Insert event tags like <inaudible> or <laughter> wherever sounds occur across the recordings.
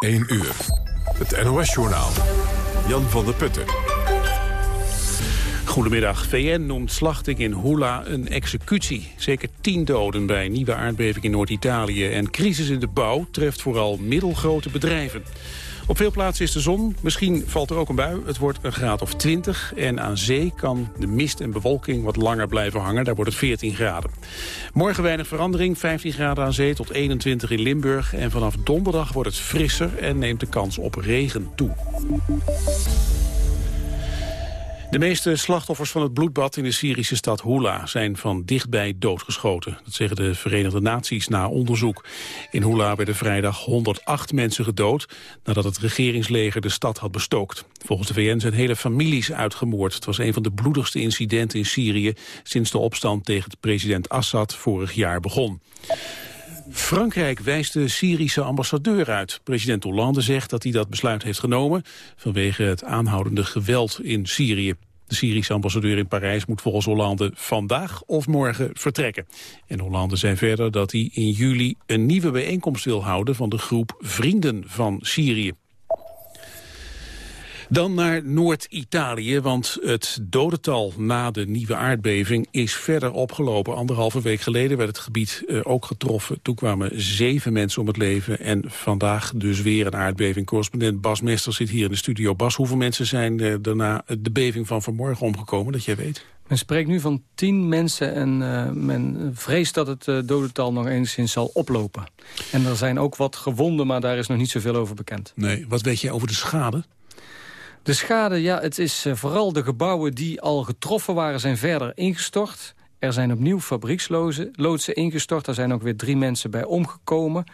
1 uur. Het NOS-journaal. Jan van der Putten. Goedemiddag. VN noemt slachting in Hula een executie. Zeker tien doden bij nieuwe aardbeving in Noord-Italië. En crisis in de bouw treft vooral middelgrote bedrijven. Op veel plaatsen is de zon. Misschien valt er ook een bui. Het wordt een graad of 20. En aan zee kan de mist en bewolking wat langer blijven hangen. Daar wordt het 14 graden. Morgen weinig verandering. 15 graden aan zee tot 21 in Limburg. En vanaf donderdag wordt het frisser en neemt de kans op regen toe. De meeste slachtoffers van het bloedbad in de Syrische stad Hula zijn van dichtbij doodgeschoten. Dat zeggen de Verenigde Naties na onderzoek. In Hula werden vrijdag 108 mensen gedood nadat het regeringsleger de stad had bestookt. Volgens de VN zijn hele families uitgemoord. Het was een van de bloedigste incidenten in Syrië sinds de opstand tegen president Assad vorig jaar begon. Frankrijk wijst de Syrische ambassadeur uit. President Hollande zegt dat hij dat besluit heeft genomen... vanwege het aanhoudende geweld in Syrië. De Syrische ambassadeur in Parijs moet volgens Hollande vandaag of morgen vertrekken. En Hollande zei verder dat hij in juli een nieuwe bijeenkomst wil houden... van de groep Vrienden van Syrië. Dan naar Noord-Italië, want het dodental na de nieuwe aardbeving is verder opgelopen. Anderhalve week geleden werd het gebied uh, ook getroffen. Toen kwamen zeven mensen om het leven en vandaag dus weer een aardbeving. Correspondent Bas Mester zit hier in de studio. Bas, hoeveel mensen zijn uh, daarna de beving van vanmorgen omgekomen, dat jij weet? Men spreekt nu van tien mensen en uh, men vreest dat het uh, dodental nog enigszins zal oplopen. En er zijn ook wat gewonden, maar daar is nog niet zoveel over bekend. Nee, wat weet je over de schade? De schade, ja, het is uh, vooral de gebouwen die al getroffen waren... zijn verder ingestort. Er zijn opnieuw fabrieksloodsen ingestort. Er zijn ook weer drie mensen bij omgekomen.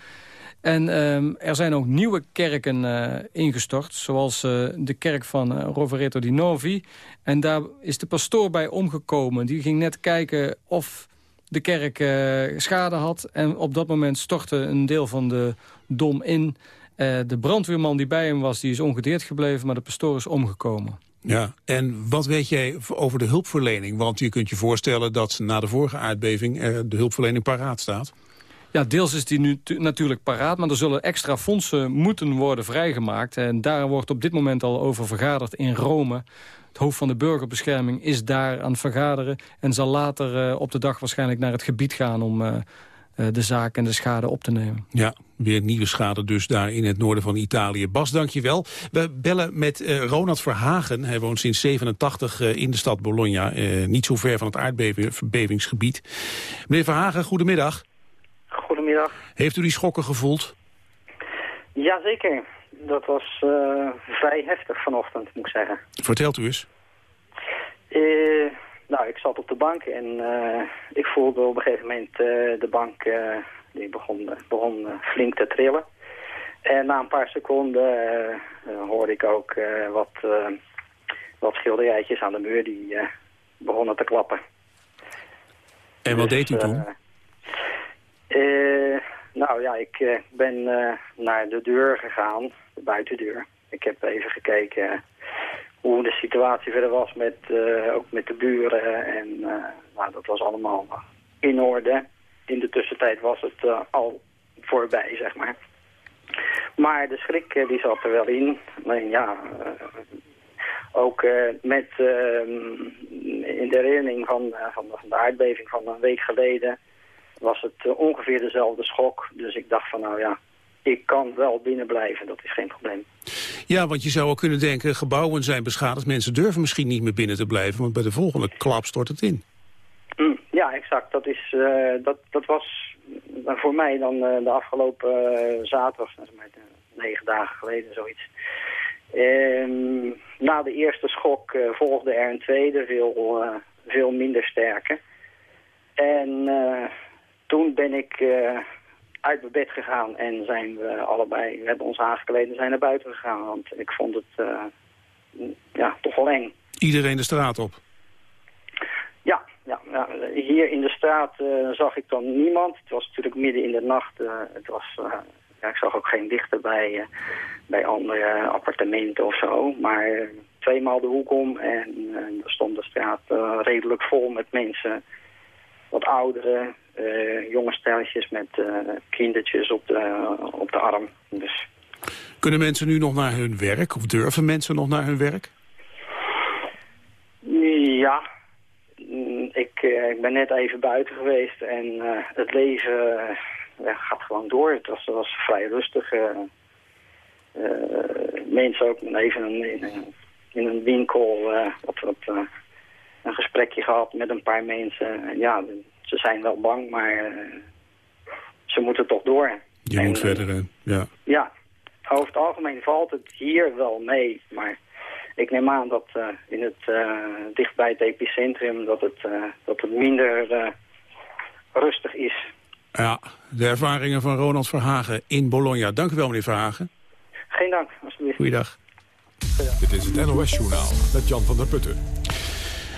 En um, er zijn ook nieuwe kerken uh, ingestort, zoals uh, de kerk van uh, Rovereto di Novi. En daar is de pastoor bij omgekomen. Die ging net kijken of de kerk schade had. En op dat moment stortte een deel van de dom in... Uh, de brandweerman die bij hem was, die is ongedeerd gebleven... maar de pastoor is omgekomen. Ja, en wat weet jij over de hulpverlening? Want je kunt je voorstellen dat na de vorige aardbeving... Uh, de hulpverlening paraat staat. Ja, deels is die nu natuurlijk paraat, maar er zullen extra fondsen moeten worden vrijgemaakt. En daar wordt op dit moment al over vergaderd in Rome. Het hoofd van de burgerbescherming is daar aan het vergaderen... en zal later uh, op de dag waarschijnlijk naar het gebied gaan om de zaak en de schade op te nemen. Ja, weer nieuwe schade dus daar in het noorden van Italië. Bas, dank je wel. We bellen met uh, Ronald Verhagen. Hij woont sinds 87 uh, in de stad Bologna. niet zo ver van het aardbevingsgebied. Meneer Verhagen, goedemiddag. Goedemiddag. Heeft u die schokken gevoeld? Jazeker. Dat was vrij heftig vanochtend, moet ik zeggen. Vertelt u eens. Nou, ik zat op de bank en uh, ik voelde op een gegeven moment uh, de bank uh, die begon, begon flink te trillen. En na een paar seconden hoorde ik ook wat, wat schilderijtjes aan de muur die begonnen te klappen. En wat dus, deed u toen? nou ja, ik ben naar de deur gegaan, de buitendeur. Ik heb even gekeken hoe de situatie verder was met, uh, ook met de buren. En uh, nou, dat was allemaal in orde. In de tussentijd was het uh, al voorbij, zeg maar. Maar de schrik die zat er wel in. Alleen ja, ook met in de herinnering van, van, van, de aardbeving van een week geleden was het ongeveer dezelfde schok. Dus ik dacht van nou ja, ik kan wel binnen blijven, dat is geen probleem. Ja, want je zou ook kunnen denken, gebouwen zijn beschadigd. Mensen durven misschien niet meer binnen te blijven, want bij de volgende klap stort het in. Mm, ja, exact. Dat, is, uh, dat, dat was voor mij dan uh, de afgelopen uh, zaterdag, negen dagen geleden, zoiets. Ehm, na de eerste schok volgde er een tweede, veel, veel minder sterke. En toen ben ik uit mijn bed gegaan en zijn we allebei, we hebben ons aangekleed en zijn naar buiten gegaan. Want ik vond het uh, ja, toch wel eng. Iedereen de straat op? Ja, ja, ja. hier in de straat uh, zag ik dan niemand. Het was natuurlijk midden in de nacht. Uh, het was, ja, ik zag ook geen dichter bij, bij andere appartementen of zo. Maar tweemaal de hoek om en er stond de straat redelijk vol met mensen. Wat ouderen, jonge stelletjes met uh, kindertjes op de, op de arm. Dus, Kunnen mensen nu nog naar hun werk? Of durven mensen nog naar hun werk? Ja, mm, ik, uh, ik ben net even buiten geweest en uh, het leven uh, gaat gewoon door. Het was, het was vrij rustig. mensen ook even in, een winkel wat, wat, een gesprekje gehad met een paar mensen. ja, ze zijn wel bang, maar ze moeten toch door. Je moet verder, ja. Ja, over het algemeen valt het hier wel mee, maar ik neem aan dat uh, in het, uh, dicht bij het epicentrum dat het, uh, dat het minder rustig is. Ja, de ervaringen van Ronald Verhagen in Bologna. Dank u wel, meneer Verhagen. Geen dank, alsjeblieft. Goeiedag. Dit is het NOS Journaal met Jan van der Putten.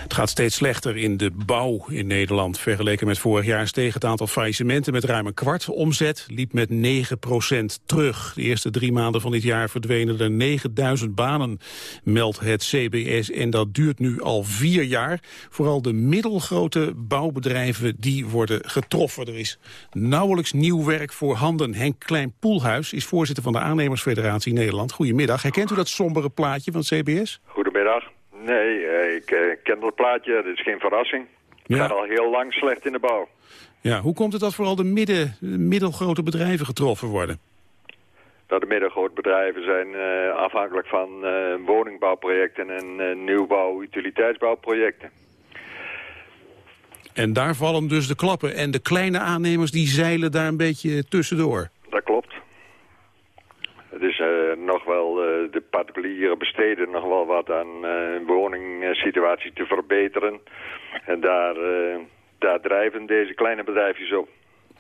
Het gaat steeds slechter in de bouw in Nederland. Vergeleken met vorig jaar steeg het aantal faillissementen met ruim een kwart. Omzet liep met 9% terug. De eerste drie maanden van dit jaar verdwenen er 9000 banen, meldt het CBS. En dat duurt nu al vier jaar. Vooral de middelgrote bouwbedrijven die worden getroffen. Er is nauwelijks nieuw werk voor handen. Henk Klein-Poelhuis is voorzitter van de Aannemersfederatie Nederland. Goedemiddag. Herkent u dat sombere plaatje van het CBS? Goedemiddag. Nee, eh, ik uh, ken dat plaatje. Dat is geen verrassing. Het gaat al heel lang slecht in de bouw. Ja, hoe komt het dat vooral de midden, middelgrote bedrijven getroffen worden? Dat de middelgrote bedrijven zijn uh, afhankelijk van woningbouwprojecten en nieuwbouw, utiliteitsbouwprojecten. En daar vallen dus de klappen. En de kleine aannemers die zeilen daar een beetje tussendoor. Dat klopt. Het is uh, nog wel, uh, de particulieren besteden nog wel wat aan uh, woningssituatie te verbeteren. En daar, daar drijven deze kleine bedrijfjes op.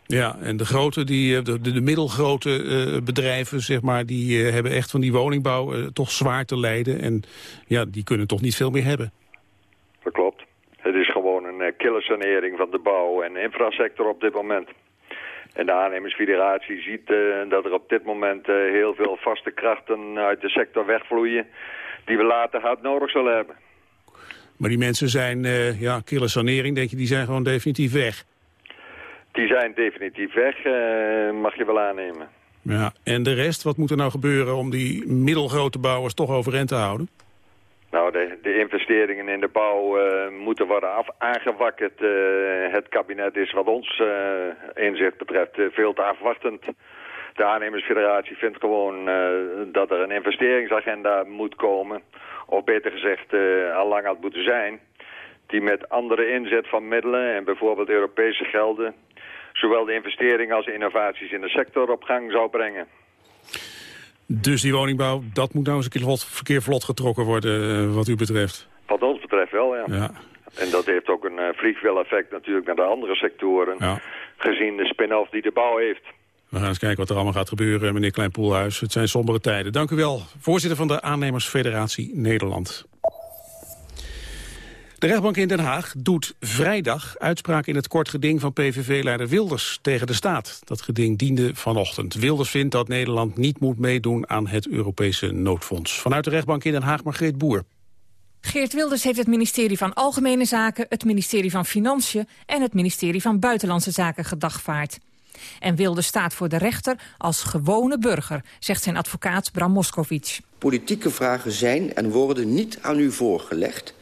Ja, en de grote, die, de, de, middelgrote bedrijven, zeg maar, die hebben echt van die woningbouw toch zwaar te lijden. En ja, die kunnen toch niet veel meer hebben. Dat klopt. Het is gewoon een killersanering van de bouw- en infrasector op dit moment. En de aannemersfederatie ziet uh, dat er op dit moment uh, heel veel vaste krachten uit de sector wegvloeien... die we later hard nodig zullen hebben. Maar die mensen zijn, uh, ja, kille sanering, denk je, die zijn gewoon definitief weg? Die zijn definitief weg, mag je wel aannemen. Ja, en de rest, wat moet er nou gebeuren om die middelgrote bouwers toch overeind te houden? Nou, de, de, investeringen in de bouw uh, moeten worden af, aangewakkerd. Uh, het kabinet is wat ons uh, inzicht betreft veel te afwachtend. De aannemersfederatie vindt gewoon dat er een investeringsagenda moet komen. Of beter gezegd, al lang had moeten zijn. Die met andere inzet van middelen en bijvoorbeeld Europese gelden... zowel de investeringen als innovaties in de sector op gang zou brengen. Dus die woningbouw, dat moet nou eens een keer vlot, verkeer vlot getrokken worden uh, wat u betreft? Wat ons betreft wel, ja. ja. En dat heeft ook een uh, vliegwiel-effect natuurlijk naar de andere sectoren. Ja. Gezien de spin-off die de bouw heeft. We gaan eens kijken wat er allemaal gaat gebeuren, meneer Kleinpoelhuis. Het zijn sombere tijden. Dank u wel, voorzitter van de Aannemersfederatie Nederland. De rechtbank in Den Haag doet vrijdag uitspraak in het kort geding van PVV-leider Wilders tegen de staat. Dat geding diende vanochtend. Wilders vindt dat Nederland niet moet meedoen aan het Europese noodfonds. Vanuit de rechtbank in Den Haag, Margreet Boer. Geert Wilders heeft het ministerie van Algemene Zaken, het ministerie van Financiën en het ministerie van Buitenlandse Zaken gedagvaard. En Wilders staat voor de rechter als gewone burger, zegt zijn advocaat Bram Moskovic. Politieke vragen zijn en worden niet aan u voorgelegd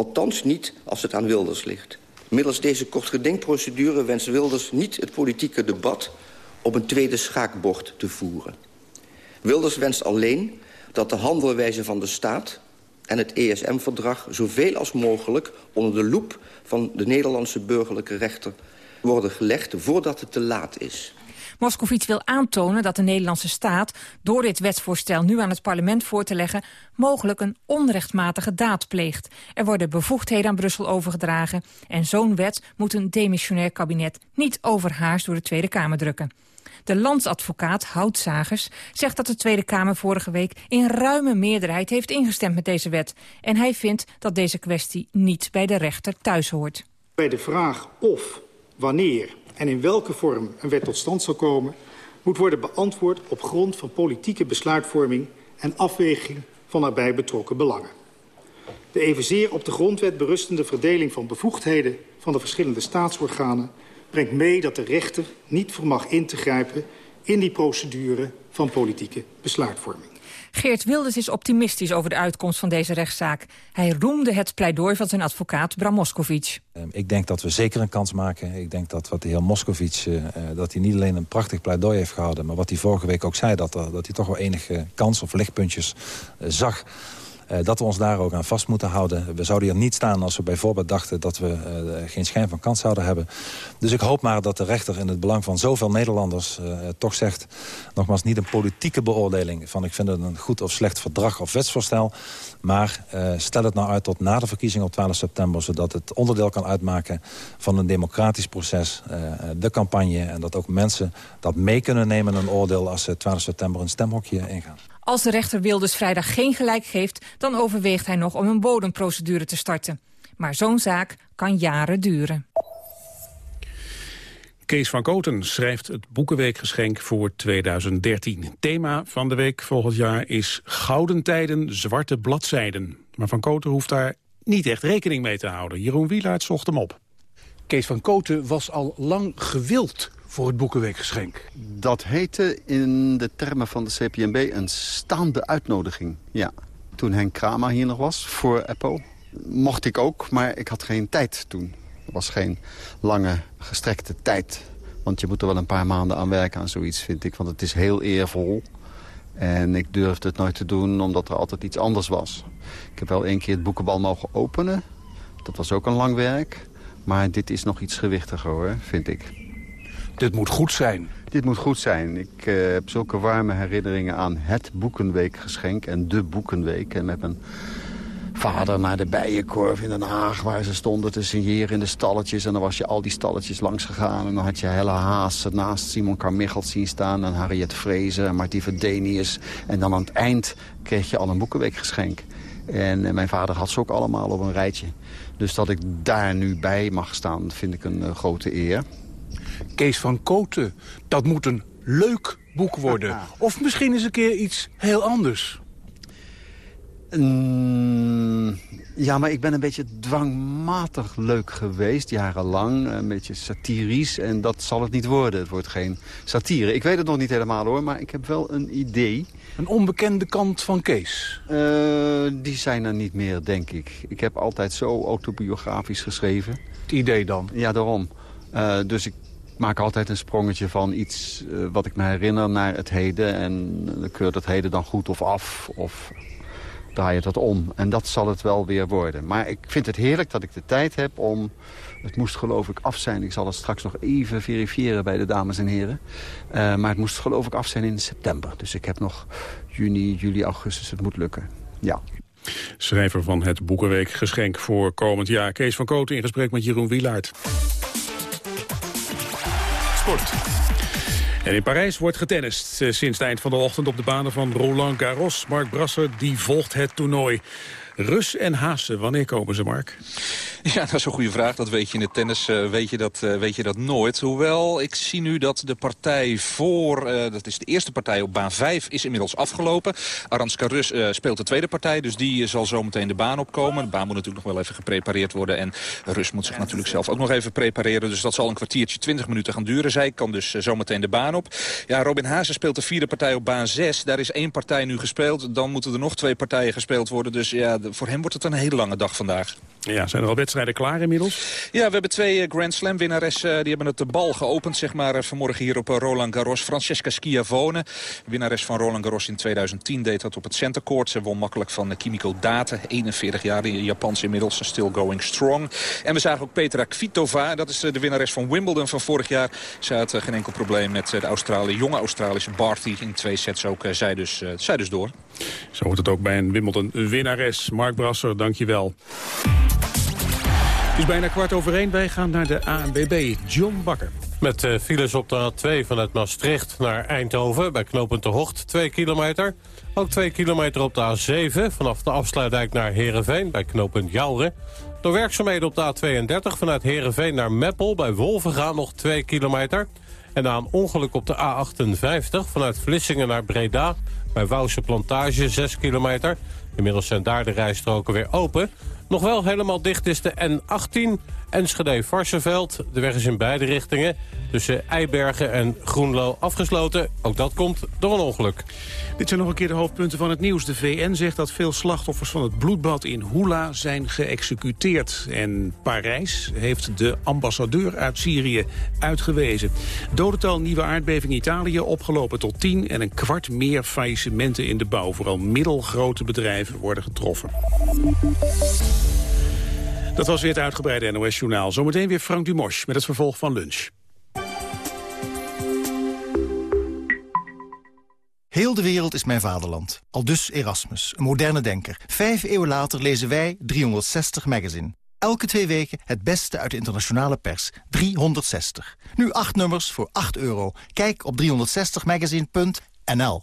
Althans niet als het aan Wilders ligt. Middels deze kortgedingprocedure wenst Wilders niet het politieke debat op een tweede schaakbord te voeren. Wilders wenst alleen dat de handelwijze van de staat en het ESM-verdrag zoveel als mogelijk onder de loep van de Nederlandse burgerlijke rechter worden gelegd voordat het te laat is. Moscovici wil aantonen dat de Nederlandse staat... door dit wetsvoorstel nu aan het parlement voor te leggen... mogelijk een onrechtmatige daad pleegt. Er worden bevoegdheden aan Brussel overgedragen... en zo'n wet moet een demissionair kabinet niet overhaast door de Tweede Kamer drukken. De landsadvocaat Houtzagers zegt dat de Tweede Kamer vorige week in ruime meerderheid heeft ingestemd met deze wet. En hij vindt dat deze kwestie niet bij de rechter thuis hoort. Bij de vraag of, wanneer en in welke vorm een wet tot stand zal komen... moet worden beantwoord op grond van politieke besluitvorming... en afweging van erbij betrokken belangen. De evenzeer op de grondwet berustende verdeling van bevoegdheden... van de verschillende staatsorganen brengt mee dat de rechter niet vermag in te grijpen... in die procedure van politieke besluitvorming. Geert Wilders is optimistisch over de uitkomst van deze rechtszaak. Hij roemde het pleidooi van zijn advocaat Bram Moskovic. Ehm, ik denk dat we zeker een kans maken. Ik denk dat wat de heer Moskovic, uh, dat hij niet alleen een prachtig pleidooi heeft gehouden... maar wat hij vorige week ook zei, dat, er, dat hij toch wel enige kans of lichtpuntjes zag dat we ons daar ook aan vast moeten houden. We zouden hier niet staan als we bijvoorbeeld dachten... dat we uh, geen schijn van kans zouden hebben. Dus ik hoop maar dat de rechter in het belang van zoveel Nederlanders... Uh, toch zegt, nogmaals, niet een politieke beoordeling... van ik vind het een goed of slecht verdrag of wetsvoorstel... maar stel het nou uit tot na de verkiezing op 12 september... zodat het onderdeel kan uitmaken van een democratisch proces... de campagne en dat ook mensen dat mee kunnen nemen... een oordeel als ze 12 september een stemhokje ingaan. Als de rechter Wilders vrijdag geen gelijk geeft... dan overweegt hij nog om een bodemprocedure te starten. Maar zo'n zaak kan jaren duren. Kees van Koten schrijft het Boekenweekgeschenk voor 2013. Thema van de week volgend jaar is Gouden Tijden, Zwarte Bladzijden. Maar Van Koten hoeft daar niet echt rekening mee te houden. Jeroen Wielaert zocht hem op. Kees van Koten was al lang gewild voor het Boekenweekgeschenk. Dat heette in de termen van de CPMB een staande uitnodiging. Ja. Toen Henk Krama hier nog was voor Apple, mocht ik ook, maar ik had geen tijd toen. Er was geen lange, gestrekte tijd. Want je moet er wel een paar maanden aan werken aan zoiets, vind ik. Want het is heel eervol. En ik durfde het nooit te doen, omdat er altijd iets anders was. Ik heb wel één keer het boekenbal mogen openen. Dat was ook een lang werk. Maar dit is nog iets gewichtiger, hoor, vind ik. Dit moet goed zijn. Dit moet goed zijn. Ik uh, heb zulke warme herinneringen aan het Boekenweekgeschenk en de Boekenweek. En met mijn vader naar de Bijenkorf in Den Haag... waar ze stonden te signeren in de stalletjes. En dan was je al die stalletjes langs gegaan. En dan had je Helle Haas naast Simon Carmichelt zien staan... en Harriet Vrezen en Martie Verdenius. En dan aan het eind kreeg je al een Boekenweekgeschenk. En, en mijn vader had ze ook allemaal op een rijtje. Dus dat ik daar nu bij mag staan, vind ik een uh, grote eer. Kees van Koten, dat moet een leuk boek worden. <laughs> Of misschien eens een keer iets heel anders. Mm, ja, maar ik ben een beetje dwangmatig leuk geweest, jarenlang. Een beetje satirisch en dat zal het niet worden. Het wordt geen satire. Ik weet het nog niet helemaal hoor, maar ik heb wel een idee. Een onbekende kant van Kees? Uh, die zijn er niet meer, denk ik. Ik heb altijd zo autobiografisch geschreven. Het idee dan? Ja, daarom. Uh, dus ik maak altijd een sprongetje van iets uh, wat ik me herinner naar het heden. En dan keur dat heden dan goed of af. Of draai je dat om. En dat zal het wel weer worden. Maar ik vind het heerlijk dat ik de tijd heb om... Het moest geloof ik af zijn. Ik zal het straks nog even verifiëren bij de dames en heren. Uh, maar het moest geloof ik af zijn in september. Dus ik heb nog juni, juli, augustus. Het moet lukken. Ja. Schrijver van het Boekenweek geschenk voor komend jaar. Kees van Kooten in gesprek met Jeroen Wielaert. En in Parijs wordt getennist. Eh, sinds het eind van de ochtend op de banen van Roland Garros. Mark Brasser die volgt het toernooi. Rus en Haase, wanneer komen ze, Mark? Ja, dat is een goede vraag. Dat weet je in het tennis uh, weet, je dat, uh, weet je dat nooit. Hoewel, ik zie nu dat de partij voor... Uh, dat is de eerste partij op baan 5 is inmiddels afgelopen. Aranska Rus speelt de tweede partij, dus die zal zometeen de baan opkomen. De baan moet natuurlijk nog wel even geprepareerd worden. En Rus moet zich natuurlijk zelf ook nog even prepareren. Dus dat zal een kwartiertje, 20 minuten gaan duren. Zij kan dus zometeen de baan op. Ja, Robin Haase speelt de vierde partij op baan 6. Daar is één partij nu gespeeld. Dan moeten er nog twee partijen gespeeld worden. Dus ja, voor hem wordt het een hele lange dag vandaag. Ja, zijn er al wedstrijden klaar inmiddels? Ja, we hebben twee Grand Slam winnaressen. Die hebben het de bal geopend, zeg maar, vanmorgen hier op Roland Garros. Francesca Schiavone, winnares van Roland Garros in 2010, deed dat op het Center Court. Ze won makkelijk van Kimiko Date, 41 jaar, in Japans inmiddels, still going strong. En we zagen ook Petra Kvitova, dat is de winnares van Wimbledon van vorig jaar. Ze had geen enkel probleem met de Australië, jonge Australische Barty. In twee sets ook, zij dus, zij dus door. Zo wordt het ook bij een Wimbledon winnares. Mark Brasser, dankjewel. Is bijna kwart over één. Wij gaan naar de ANBB. John Bakker. Met uh, files op de A2 vanuit Maastricht naar Eindhoven... bij knooppunt De Hocht, 2 kilometer. Ook 2 kilometer op de A7 vanaf de afsluitdijk naar Heerenveen... bij knooppunt Jouren. Door werkzaamheden op de A32 vanuit Heerenveen naar Meppel... bij Wolvengaan nog 2 kilometer. En na een ongeluk op de A58 vanuit Vlissingen naar Breda... bij Wouwse Plantage, 6 kilometer... Inmiddels zijn daar de rijstroken weer open. Nog wel helemaal dicht is de N18 Enschede-Varsenveld. De weg is in beide richtingen tussen Eibergen en Groenlo afgesloten. Ook dat komt door een ongeluk. Dit zijn nog een keer de hoofdpunten van het nieuws. De VN zegt dat veel slachtoffers van het bloedbad in Hula zijn geëxecuteerd. En Parijs heeft de ambassadeur uit Syrië uitgewezen. Dodental nieuwe aardbeving Italië opgelopen tot 10... en een kwart meer faillissementen in de bouw. Vooral middelgrote bedrijven worden getroffen. Dat was weer het uitgebreide NOS-journaal. Zometeen weer Frank Dumos met het vervolg van lunch. Heel de wereld is mijn vaderland. Aldus Erasmus, een moderne denker. Vijf eeuwen later lezen wij 360 Magazine. Elke twee weken het beste uit de internationale pers. 360. Nu acht nummers voor 8 euro. Kijk op 360magazine.nl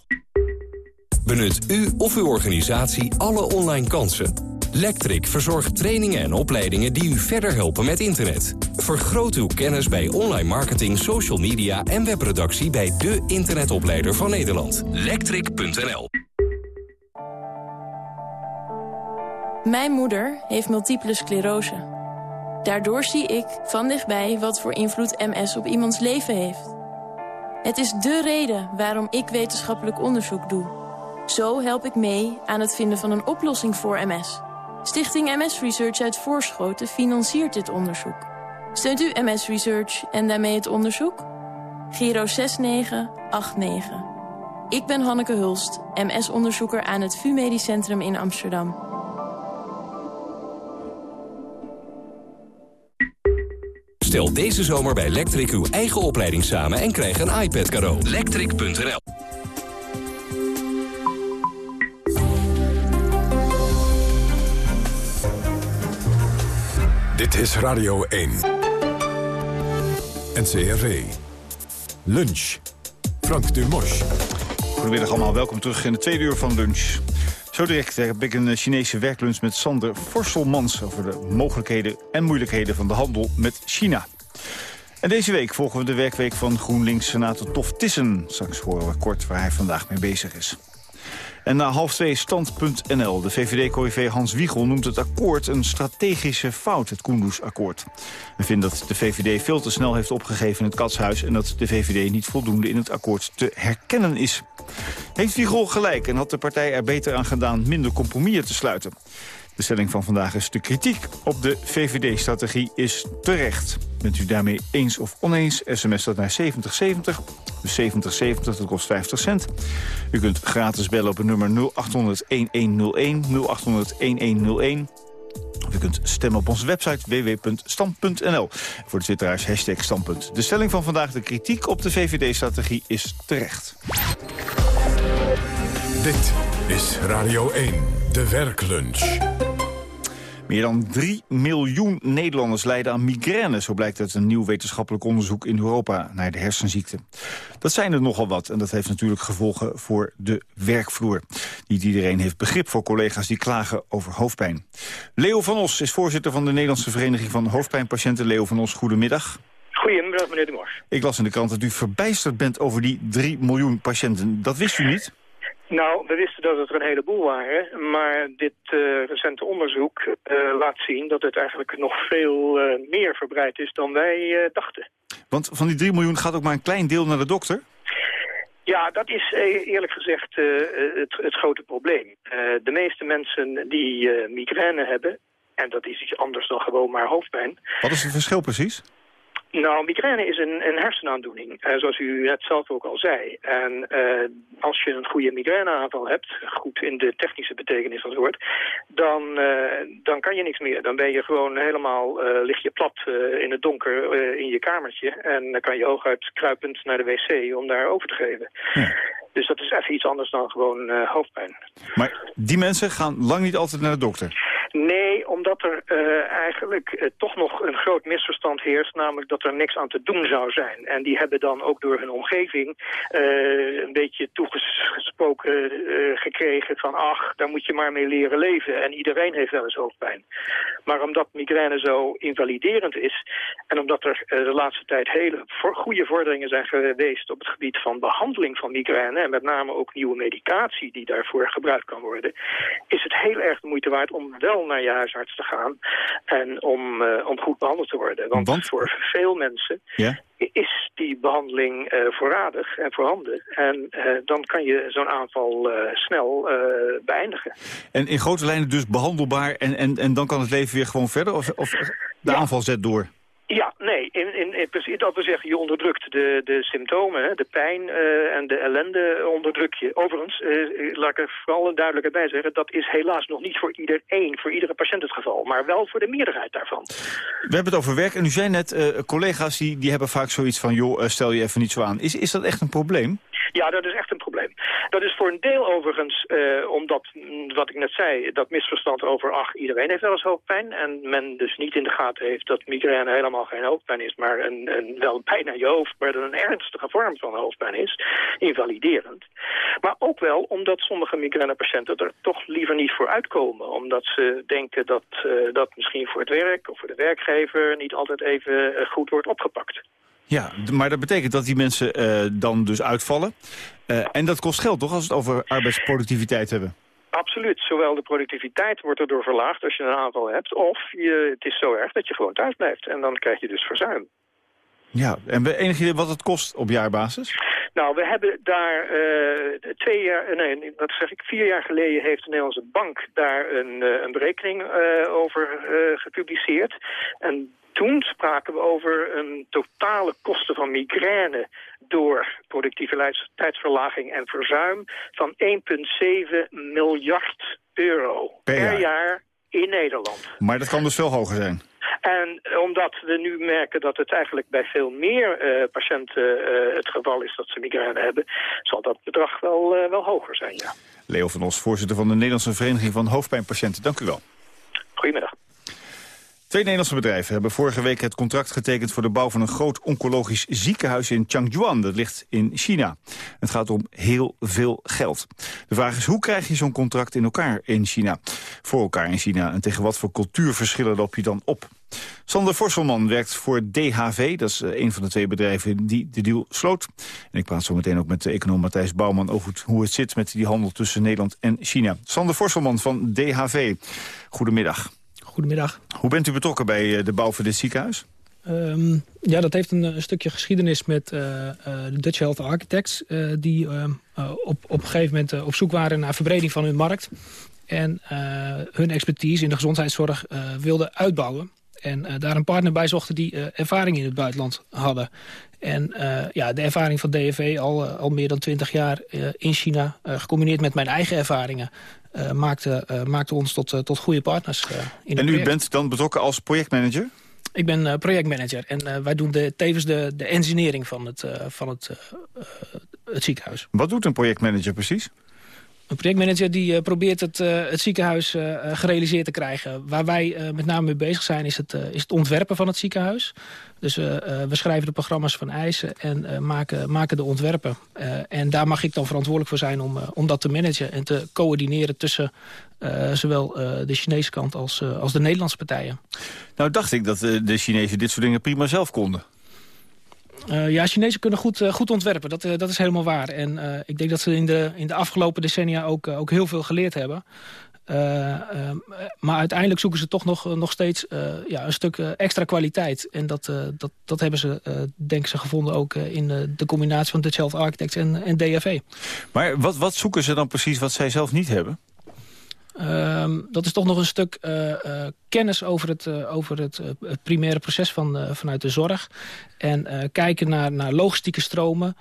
Benut u of uw organisatie alle online kansen. Lectric verzorgt trainingen en opleidingen die u verder helpen met internet. Vergroot uw kennis bij online marketing, social media en webproductie bij de internetopleider van Nederland. Lectric.nl Mijn moeder heeft multiple sclerose. Daardoor zie ik van dichtbij wat voor invloed MS op iemands leven heeft. Het is dé reden waarom ik wetenschappelijk onderzoek doe. Zo help ik mee aan het vinden van een oplossing voor MS. Stichting MS Research uit Voorschoten financiert dit onderzoek. Steunt u MS Research en daarmee het onderzoek? Giro 6989. Ik ben Hanneke Hulst, MS-onderzoeker aan het VU Medisch Centrum in Amsterdam. Stel deze zomer bij Lectric uw eigen opleiding samen en krijg een iPad cadeau. Lectric.nl Dit is Radio 1. NCRV. Lunch. Frank Dumos. Goedemiddag allemaal, welkom terug in de tweede uur van Lunch. Zo direct heb ik een Chinese werklunch met Sander Forselmans... over de mogelijkheden en moeilijkheden van de handel met China. En deze week volgen we de werkweek van GroenLinks-senator Tof Tissen. Straks horen we kort waar hij vandaag mee bezig is. En na half twee stand.nl. De VVD-corrivé Hans Wiegel noemt het akkoord een strategische fout, het Koendersakkoord. We vinden dat de VVD veel te snel heeft opgegeven in het katshuis... en dat de VVD niet voldoende in het akkoord te herkennen is. Heeft Wiegel gelijk en had de partij er beter aan gedaan minder compromissen te sluiten? De stelling van vandaag is de kritiek op de VVD-strategie is terecht. Bent u daarmee eens of oneens, sms dat naar 7070. Dus 7070, dat kost 50 cent. U kunt gratis bellen op het nummer 0800-1101, 0800-1101. Of u kunt stemmen op onze website www.stand.nl. Voor de twitteraars hashtag standpunt. De stelling van vandaag, de kritiek op de VVD-strategie is terecht. Dit is Radio 1, de werklunch. Meer dan 3 miljoen Nederlanders lijden aan migraine. Zo blijkt uit een nieuw wetenschappelijk onderzoek in Europa naar de hersenziekte. Dat zijn er nogal wat en dat heeft natuurlijk gevolgen voor de werkvloer. Niet iedereen heeft begrip voor collega's die klagen over hoofdpijn. Leo van Os is voorzitter van de Nederlandse Vereniging van Hoofdpijnpatiënten. Leo van Os, goedemiddag. Goedemiddag, meneer de Mors. Ik las in de krant dat u verbijsterd bent over die 3 miljoen patiënten. Dat wist u niet? Nou, we wisten dat het er een heleboel waren, maar dit uh, recente onderzoek uh, laat zien dat het eigenlijk nog veel uh, meer verbreid is dan wij dachten. Want van die 3 miljoen gaat ook maar een klein deel naar de dokter? Ja, dat is eerlijk gezegd het, het, grote probleem. de meeste mensen die migraine hebben, en dat is iets anders dan gewoon maar hoofdpijn. Wat is het verschil precies? Nou, migraine is een, een hersenaandoening, uh, zoals u net zelf ook al zei. En uh, als je een goede migraineaanval hebt, goed in de technische betekenis van het woord, dan, uh, dan kan je niks meer. Dan ben je gewoon helemaal, lig je plat in het donker in je kamertje en dan kan je hooguit kruipend naar de wc om daar over te geven. Ja. Dus dat is even iets anders dan gewoon hoofdpijn. Maar die mensen gaan lang niet altijd naar de dokter? Nee, omdat er uh, eigenlijk uh, toch nog een groot misverstand heerst, namelijk dat er niks aan te doen zou zijn. En die hebben dan ook door hun omgeving uh, een beetje toegesproken gekregen van ach, daar moet je maar mee leren leven. En iedereen heeft wel eens hoofdpijn. Maar omdat migraine zo invaliderend is en omdat er de laatste tijd hele goede vorderingen zijn geweest op het gebied van behandeling van migraine en met name ook nieuwe medicatie die daarvoor gebruikt kan worden, is het heel erg de moeite waard om wel naar je huisarts te gaan en om, om goed behandeld te worden. Want, Want? voor veel mensen Ja? is die behandeling eh, voorradig en voorhanden. En eh, dan kan je zo'n aanval eh, snel eh, beëindigen. En in grote lijnen dus behandelbaar en, en, en dan kan het leven weer gewoon verder? Of, of de aanval zet door? Ja, nee, in, in, in dat wil zeggen, je onderdrukt de, de symptomen, hè, de pijn eh, en de ellende onderdruk je. Overigens, eh, laat ik er vooral duidelijk bij zeggen, dat is helaas nog niet voor iedereen, voor iedere patiënt het geval, maar wel voor de meerderheid daarvan. We hebben het over werk en u zei net, eh, collega's die, die hebben vaak zoiets van... joh, stel je even niet zo aan. Is, is dat echt een probleem? Ja, dat is echt een probleem. Dat is voor een deel overigens, eh, omdat, mm, wat ik net zei, dat misverstand over, ach, iedereen heeft wel eens hoofdpijn. En men dus niet in de gaten heeft dat migraine helemaal geen hoofdpijn is, maar een, een, wel pijn aan je hoofd, maar dat een ernstige vorm van hoofdpijn is, invaliderend. Maar ook wel omdat sommige migrainepatiënten er toch liever niet voor uitkomen. Omdat ze denken dat eh, dat misschien voor het werk of voor de werkgever niet altijd even eh, goed wordt opgepakt. Ja, maar dat betekent dat die mensen eh, dan dus uitvallen. Eh, en dat kost geld, toch, als we het over arbeidsproductiviteit hebben? Absoluut. Zowel de productiviteit wordt erdoor verlaagd als je een aanval hebt... of je, het is zo erg dat je gewoon thuis blijft. En dan krijg je dus verzuim. Ja, en enig idee wat het kost op jaarbasis? Nou, we hebben daar eh, twee jaar, nee, wat zeg ik, vier jaar geleden heeft de Nederlandse Bank daar een, een berekening over gepubliceerd. En toen spraken we over een totale kosten van migraine door productiviteitsverlaging en verzuim van 1,7 miljard euro Per jaar. jaar in Nederland. Maar dat kan dus veel hoger zijn. En omdat we nu merken dat het eigenlijk bij veel meer eh, patiënten eh, het geval is dat ze migraine hebben, zal dat bedrag wel, eh, wel hoger zijn, ja. Leo van Os, voorzitter van de Nederlandse Vereniging van Hoofdpijnpatiënten. Dank u wel. Goedemiddag. Twee Nederlandse bedrijven hebben vorige week het contract getekend... voor de bouw van een groot oncologisch ziekenhuis in Changjuan. Dat ligt in China. Het gaat om heel veel geld. De vraag is, hoe krijg je zo'n contract in elkaar in China? Voor elkaar in China. En tegen wat voor cultuurverschillen loop je dan op? Sander Vorselman werkt voor DHV. Dat is eh, een van de twee bedrijven die de deal sloot. En ik praat zo meteen ook met de econoom Matthijs Bouwman... over hoe het zit met die handel tussen Nederland en China. Sander Vorselman van DHV. Goedemiddag. Goedemiddag. Hoe bent u betrokken bij eh, de bouw van dit ziekenhuis? Ehm, ja, dat heeft een, een stukje geschiedenis met eh, eh, de Dutch Health Architects... eh, die ehm, eh, op, op een gegeven moment eh, op zoek waren naar verbreding van hun markt... en eh, hun expertise in de gezondheidszorg eh, wilden uitbouwen. En eh, daar een partner bij zochten die eh, ervaring in het buitenland hadden. En eh, ja, de ervaring van DFV al, al meer dan twintig jaar in China... gecombineerd met mijn eigen ervaringen... maakte, maakte ons tot, tot goede partners in het En u bent dan betrokken als projectmanager? Ik ben projectmanager en wij doen de, tevens de, de engineering van het, van het, het ziekenhuis. Wat doet een projectmanager precies? Een projectmanager die eh, probeert het, eh, het ziekenhuis eh, gerealiseerd te krijgen. Waar wij met name mee bezig zijn is het, is het ontwerpen van het ziekenhuis. Dus we schrijven de programma's van eisen en maken, maken de ontwerpen. En daar mag ik dan verantwoordelijk voor zijn om, om dat te managen... en te coördineren tussen zowel de Chinese kant als, als de Nederlandse partijen. Nou dacht ik dat de Chinezen dit soort dingen prima zelf konden. Eh, ja, Chinezen kunnen goed, eh, goed ontwerpen. Dat, eh, dat is helemaal waar. En ik denk dat ze in de, in de afgelopen decennia ook, ook heel veel geleerd hebben. Maar uiteindelijk zoeken ze toch nog, nog steeds ja, een stuk extra kwaliteit. En dat, dat, dat hebben ze, denk ik, ze gevonden ook in de combinatie van Dutch Health Architects en, en DFV. Maar wat, wat zoeken ze dan precies wat zij zelf niet hebben? Ehm, dat is toch nog een stuk eh, eh, kennis over het, eh, over het, het primaire proces van, vanuit de zorg. En kijken naar, naar logistieke stromen.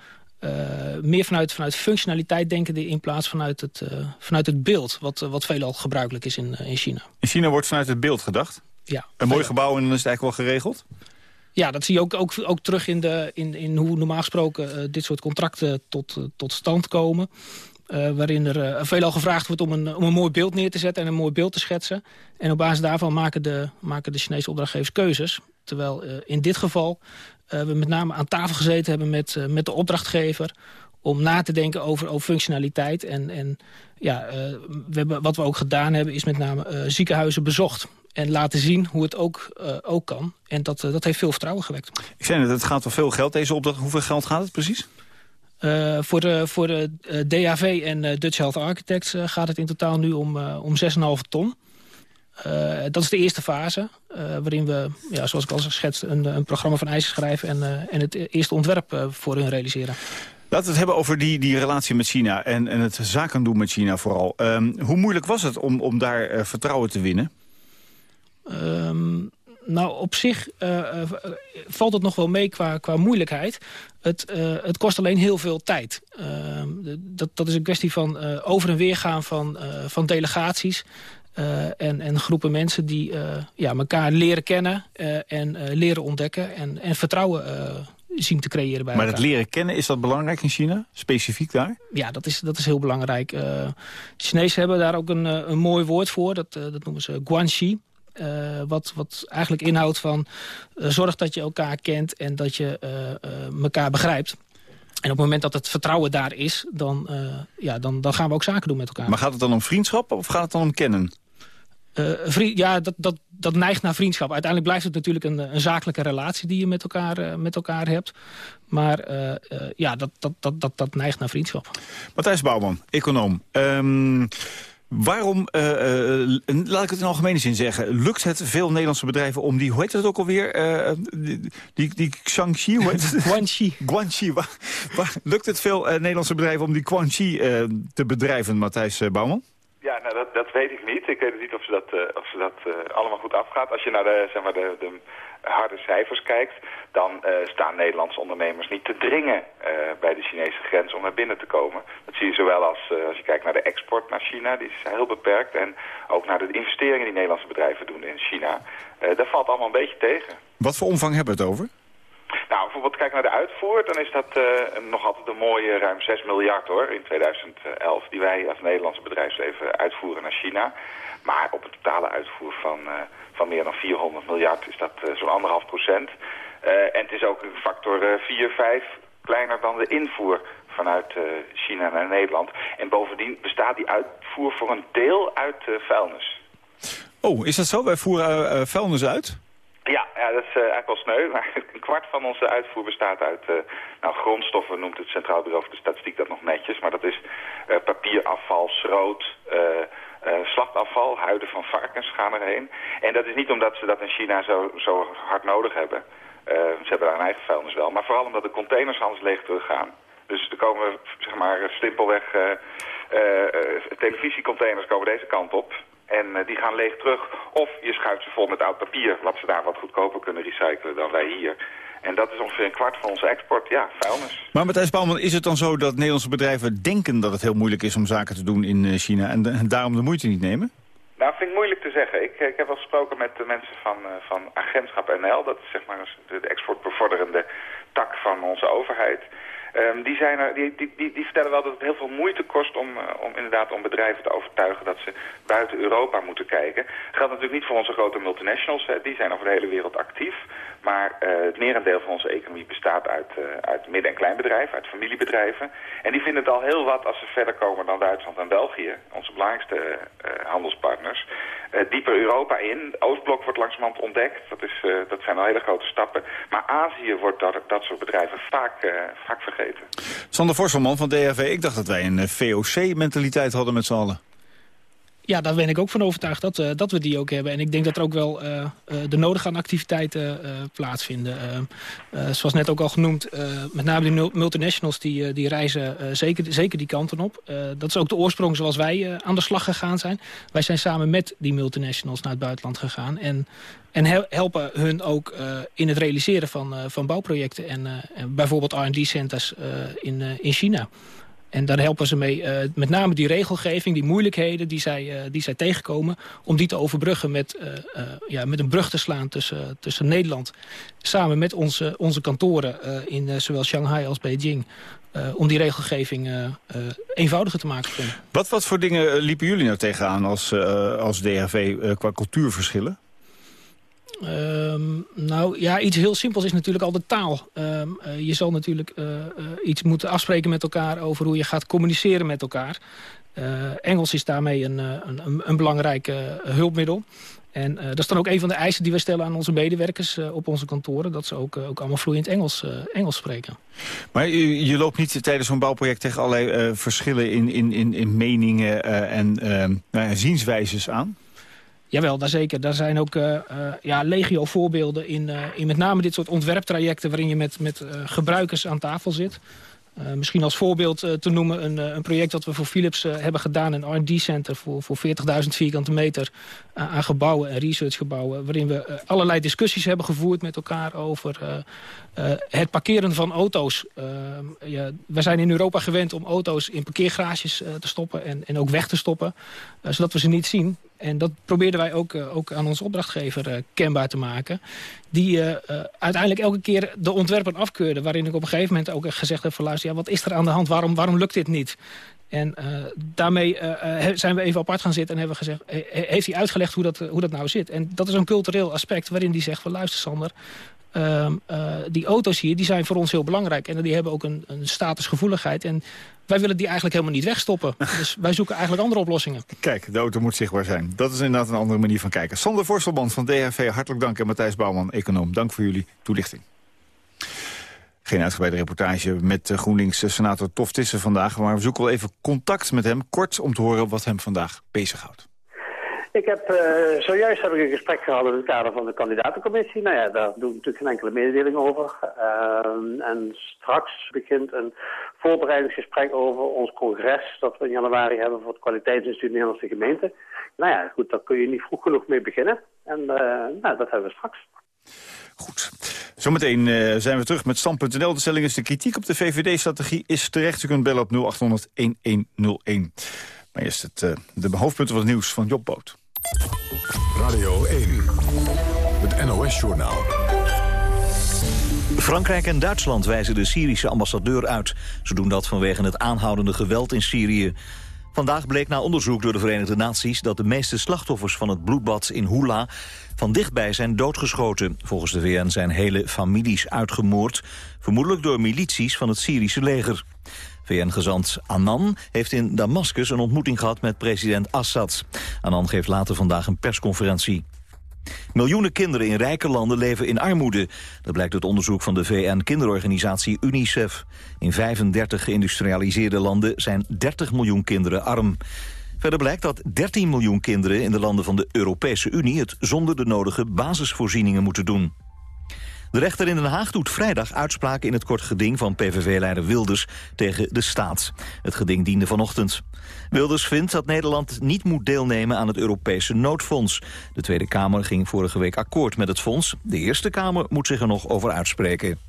meer vanuit, vanuit functionaliteit denken in plaats vanuit het, vanuit het beeld. Wat, wat veelal gebruikelijk is in, in China. In China wordt vanuit het beeld gedacht. Ja, Een mooi gebouw en dan is het eigenlijk wel geregeld? Ja, dat zie je ook, ook, ook terug in, de, in, in hoe normaal gesproken dit soort contracten tot, tot stand komen. Eh, waarin er eh, veelal gevraagd wordt om een, om een mooi beeld neer te zetten en een mooi beeld te schetsen. En op basis daarvan maken de, maken de Chinese opdrachtgevers keuzes. Terwijl eh, in dit geval we met name aan tafel gezeten hebben met, met de opdrachtgever om na te denken over, over functionaliteit. En, en ja, we hebben, wat we ook gedaan hebben is met name ziekenhuizen bezocht. En laten zien hoe het ook, ook kan. En dat, dat heeft veel vertrouwen gewekt. Ik zei net, het gaat wel veel geld, deze opdracht. Hoeveel geld gaat het precies? Eh, voor de, voor de eh, DHV en eh, Dutch Health Architects gaat het in totaal nu om, om 6,5 ton. dat is de eerste fase, waarin we, ja, zoals ik al geschetst, een, een programma van eisen schrijven en, en het eerste ontwerp voor hun realiseren. Laten we het hebben over die, die relatie met China en, en het zaken doen met China vooral. Um, hoe moeilijk was het om, om daar vertrouwen te winnen? Um, nou, op zich uh, valt het nog wel mee qua, qua moeilijkheid. Het, uh, het kost alleen heel veel tijd. Ehm, dat, dat is een kwestie van over en weer gaan van, van delegaties... en, en groepen mensen die ja, elkaar leren kennen en leren ontdekken... en, en vertrouwen zien te creëren bij maar elkaar. het leren kennen, is dat belangrijk in China? Specifiek daar? Ja, dat is, dat is heel belangrijk. Uh, Chinezen hebben daar ook een, een mooi woord voor. Dat, dat noemen ze guanxi. Uh, wat, wat eigenlijk inhoudt van uh, zorg dat je elkaar kent en dat je uh, elkaar begrijpt. En op het moment dat het vertrouwen daar is, dan, ja, dan, dan gaan we ook zaken doen met elkaar. Maar gaat het dan om vriendschap of gaat het dan om kennen? vriend, ja, dat, dat, dat neigt naar vriendschap. Uiteindelijk blijft het natuurlijk een, een zakelijke relatie die je met elkaar, met elkaar hebt. Maar ja, dat, dat, dat, dat, dat neigt naar vriendschap. Matthijs Bouwman, econoom. Um, Waarom, uh, uh, laat ik het in algemene zin zeggen... lukt het veel Nederlandse bedrijven om die, hoe heet het ook alweer? Uh, die, die, die Xiangxi, hoe heet het? <laughs> Guanxi. Guanxi. Waar, waar, lukt het veel Nederlandse bedrijven om die Guanxi te bedrijven, Matthijs Bouwman? Ja, nou, dat, dat weet ik niet. Ik weet niet of ze dat, of ze dat allemaal goed afgaat. Als je naar de, zeg maar de, de harde cijfers kijkt, dan uh, staan Nederlandse ondernemers niet te dringen uh, bij de Chinese grens om naar binnen te komen. Dat zie je zowel als, uh, als je kijkt naar de export naar China, die is heel beperkt. En ook naar de investeringen die Nederlandse bedrijven doen in China. dat valt allemaal een beetje tegen. Wat voor omvang hebben we het over? Nou, bijvoorbeeld kijk naar de uitvoer, dan is dat nog altijd een mooie ruim 6 miljard hoor in 2011... die wij als Nederlandse bedrijfsleven uitvoeren naar China. Maar op een totale uitvoer van van meer dan 400 miljard is dat uh, zo'n anderhalf procent. Uh, en het is ook een factor uh, 4, 5 kleiner dan de invoer vanuit China naar Nederland. En bovendien bestaat die uitvoer voor een deel uit vuilnis. Oh, is dat zo? Wij voeren vuilnis uit? Ja, ja, dat is eigenlijk wel sneu. <laughs> Maar een kwart van onze uitvoer bestaat uit uh, nou, grondstoffen, noemt het Centraal Bureau voor de Statistiek dat nog netjes. Maar dat is uh, papierafval, schroot, slachtafval, huiden van varkens gaan erheen. En dat is niet omdat ze dat in China zo, zo hard nodig hebben. ze hebben daar een eigen vuilnis wel. Maar vooral omdat de containers anders leeg teruggaan. Dus er komen, zeg maar, simpelweg televisiecontainers komen deze kant op. En die gaan leeg terug. Of je schuift ze vol met oud papier, wat ze daar wat goedkoper kunnen recyclen dan wij hier. En dat is ongeveer een kwart van onze export, ja, vuilnis. Maar Matthijs Bouwman, is het dan zo dat Nederlandse bedrijven denken dat het heel moeilijk is om zaken te doen in uh, China en, en, daarom de moeite niet nemen? Nou, vind ik moeilijk te zeggen. Ik, ik heb wel gesproken met de mensen van, van Agentschap NL, dat is zeg maar de, de exportbevorderende tak van onze overheid. Um, die, zijn er, die, die, die, die, vertellen wel dat het heel veel moeite kost om, uh, om inderdaad om bedrijven te overtuigen dat ze buiten Europa moeten kijken. Dat geldt natuurlijk niet voor onze grote multinationals, hè. die zijn over de hele wereld actief. Maar uh, het merendeel van onze economie bestaat uit, uh, uit midden- en kleinbedrijven, uit familiebedrijven. En die vinden het al heel wat als ze verder komen dan Duitsland en België, onze belangrijkste handelspartners. dieper Europa in, Oostblok wordt langzamerhand ontdekt, dat, is, dat zijn al hele grote stappen. Maar Azië wordt dat, dat soort bedrijven vaak, vaak vergeten. Sander Vorselman van DRV, ik dacht dat wij een VOC-mentaliteit hadden met z'n allen. Ja, daar ben ik ook van overtuigd dat, uh, dat we die ook hebben. En ik denk dat er ook wel uh, uh, de nodige activiteiten plaatsvinden. zoals net ook al genoemd, met name die multinationals die, die reizen zeker, zeker die kanten op. dat is ook de oorsprong zoals wij aan de slag gegaan zijn. Wij zijn samen met die multinationals naar het buitenland gegaan. En, en helpen hun ook in het realiseren van, van bouwprojecten. En, en bijvoorbeeld R&D-centers in, in China. En daar helpen ze mee, uh, met name die regelgeving, die moeilijkheden die zij, uh, die zij tegenkomen... om die te overbruggen met, uh, ja, met een brug te slaan tussen, tussen Nederland... samen met onze, onze kantoren in zowel Shanghai als Beijing... om die regelgeving eenvoudiger te maken. Wat, wat voor dingen liepen jullie nou tegenaan als, als DHV qua cultuurverschillen? Um, nou ja, iets heel simpels is natuurlijk al de taal. Um, uh, je zal natuurlijk uh, uh, iets moeten afspreken met elkaar over hoe je gaat communiceren met elkaar. Engels is daarmee een, een, een belangrijk hulpmiddel. En dat is dan ook een van de eisen die we stellen aan onze medewerkers op onze kantoren. Dat ze ook, ook allemaal vloeiend Engels, Engels spreken. Maar je, je, loopt niet tijdens zo'n bouwproject tegen allerlei verschillen in, in, in, in meningen en zienswijzes aan? Jawel, daar zeker. Daar zijn ook uh, uh, ja, legio voorbeelden in, uh, in met name dit soort ontwerptrajecten... waarin je met, met gebruikers aan tafel zit. Misschien als voorbeeld te noemen een, een, project dat we voor Philips hebben gedaan. Een R&D-center voor, voor 40.000 vierkante meter aan gebouwen en researchgebouwen. Waarin we allerlei discussies hebben gevoerd met elkaar over het parkeren van auto's. Ja, we zijn in Europa gewend om auto's in parkeergarages te stoppen en, en ook weg te stoppen. zodat we ze niet zien. En dat probeerden wij ook, ook aan onze opdrachtgever kenbaar te maken. Die uiteindelijk elke keer de ontwerpen afkeurde. Waarin ik op een gegeven moment ook gezegd heb van luister, wat is er aan de hand? Waarom, waarom lukt dit niet? En daarmee zijn we even apart gaan zitten en hebben gezegd... heeft hij uitgelegd hoe dat, hoe dat nou zit? En dat is een cultureel aspect waarin hij zegt van... luister Sander, uh, die auto's hier die zijn voor ons heel belangrijk. En die hebben ook een, een statusgevoeligheid. En wij willen die eigenlijk helemaal niet wegstoppen. <laughs> Dus wij zoeken eigenlijk andere oplossingen. Kijk, de auto moet zichtbaar zijn. Dat is inderdaad een andere manier van kijken. Sander Forstelman van DHV, hartelijk dank. En Matthijs Bouwman, econoom, dank voor jullie toelichting. Geen uitgebreide reportage met GroenLinks-senator Tof Tissen vandaag... maar we zoeken wel even contact met hem, kort om te horen wat hem vandaag bezighoudt. Ik heb, uh, zojuist heb ik een gesprek gehad in het kader van de kandidatencommissie. Nou ja, daar doe ik natuurlijk geen enkele mededeling over. Uh, en straks begint een voorbereidingsgesprek over ons congres... dat we in januari hebben voor het Kwaliteitsinstituut Nederlandse Gemeente. Nou ja, goed, daar kun je niet vroeg genoeg mee beginnen. En uh, nou, dat hebben we straks. Goed. Zometeen uh, zijn we terug met Stand.nl. De stelling is de kritiek op de VVD-strategie is terecht. U kunt bellen op 0800-1101. Maar eerst het, de hoofdpunten van het nieuws van Job Boot. Radio 1, het NOS-journaal. Frankrijk en Duitsland wijzen de Syrische ambassadeur uit. Ze doen dat vanwege het aanhoudende geweld in Syrië. Vandaag bleek na onderzoek door de Verenigde Naties... dat de meeste slachtoffers van het bloedbad in Hula van dichtbij zijn doodgeschoten. Volgens de VN zijn hele families uitgemoord... vermoedelijk door milities van het Syrische leger. VN-gezant Annan heeft in Damascus een ontmoeting gehad met president Assad. Annan geeft later vandaag een persconferentie. Miljoenen kinderen in rijke landen leven in armoede. Dat blijkt uit onderzoek van de VN-kinderorganisatie UNICEF. In 35 geïndustrialiseerde landen zijn 30 miljoen kinderen arm. Verder blijkt dat 13 miljoen kinderen in de landen van de Europese Unie... het zonder de nodige basisvoorzieningen moeten doen. De rechter in Den Haag doet vrijdag uitspraak in het kort geding van PVV-leider Wilders tegen de staat. Het geding diende vanochtend. Wilders vindt dat Nederland niet moet deelnemen aan het Europese noodfonds. De Tweede Kamer ging vorige week akkoord met het fonds. De Eerste Kamer moet zich er nog over uitspreken.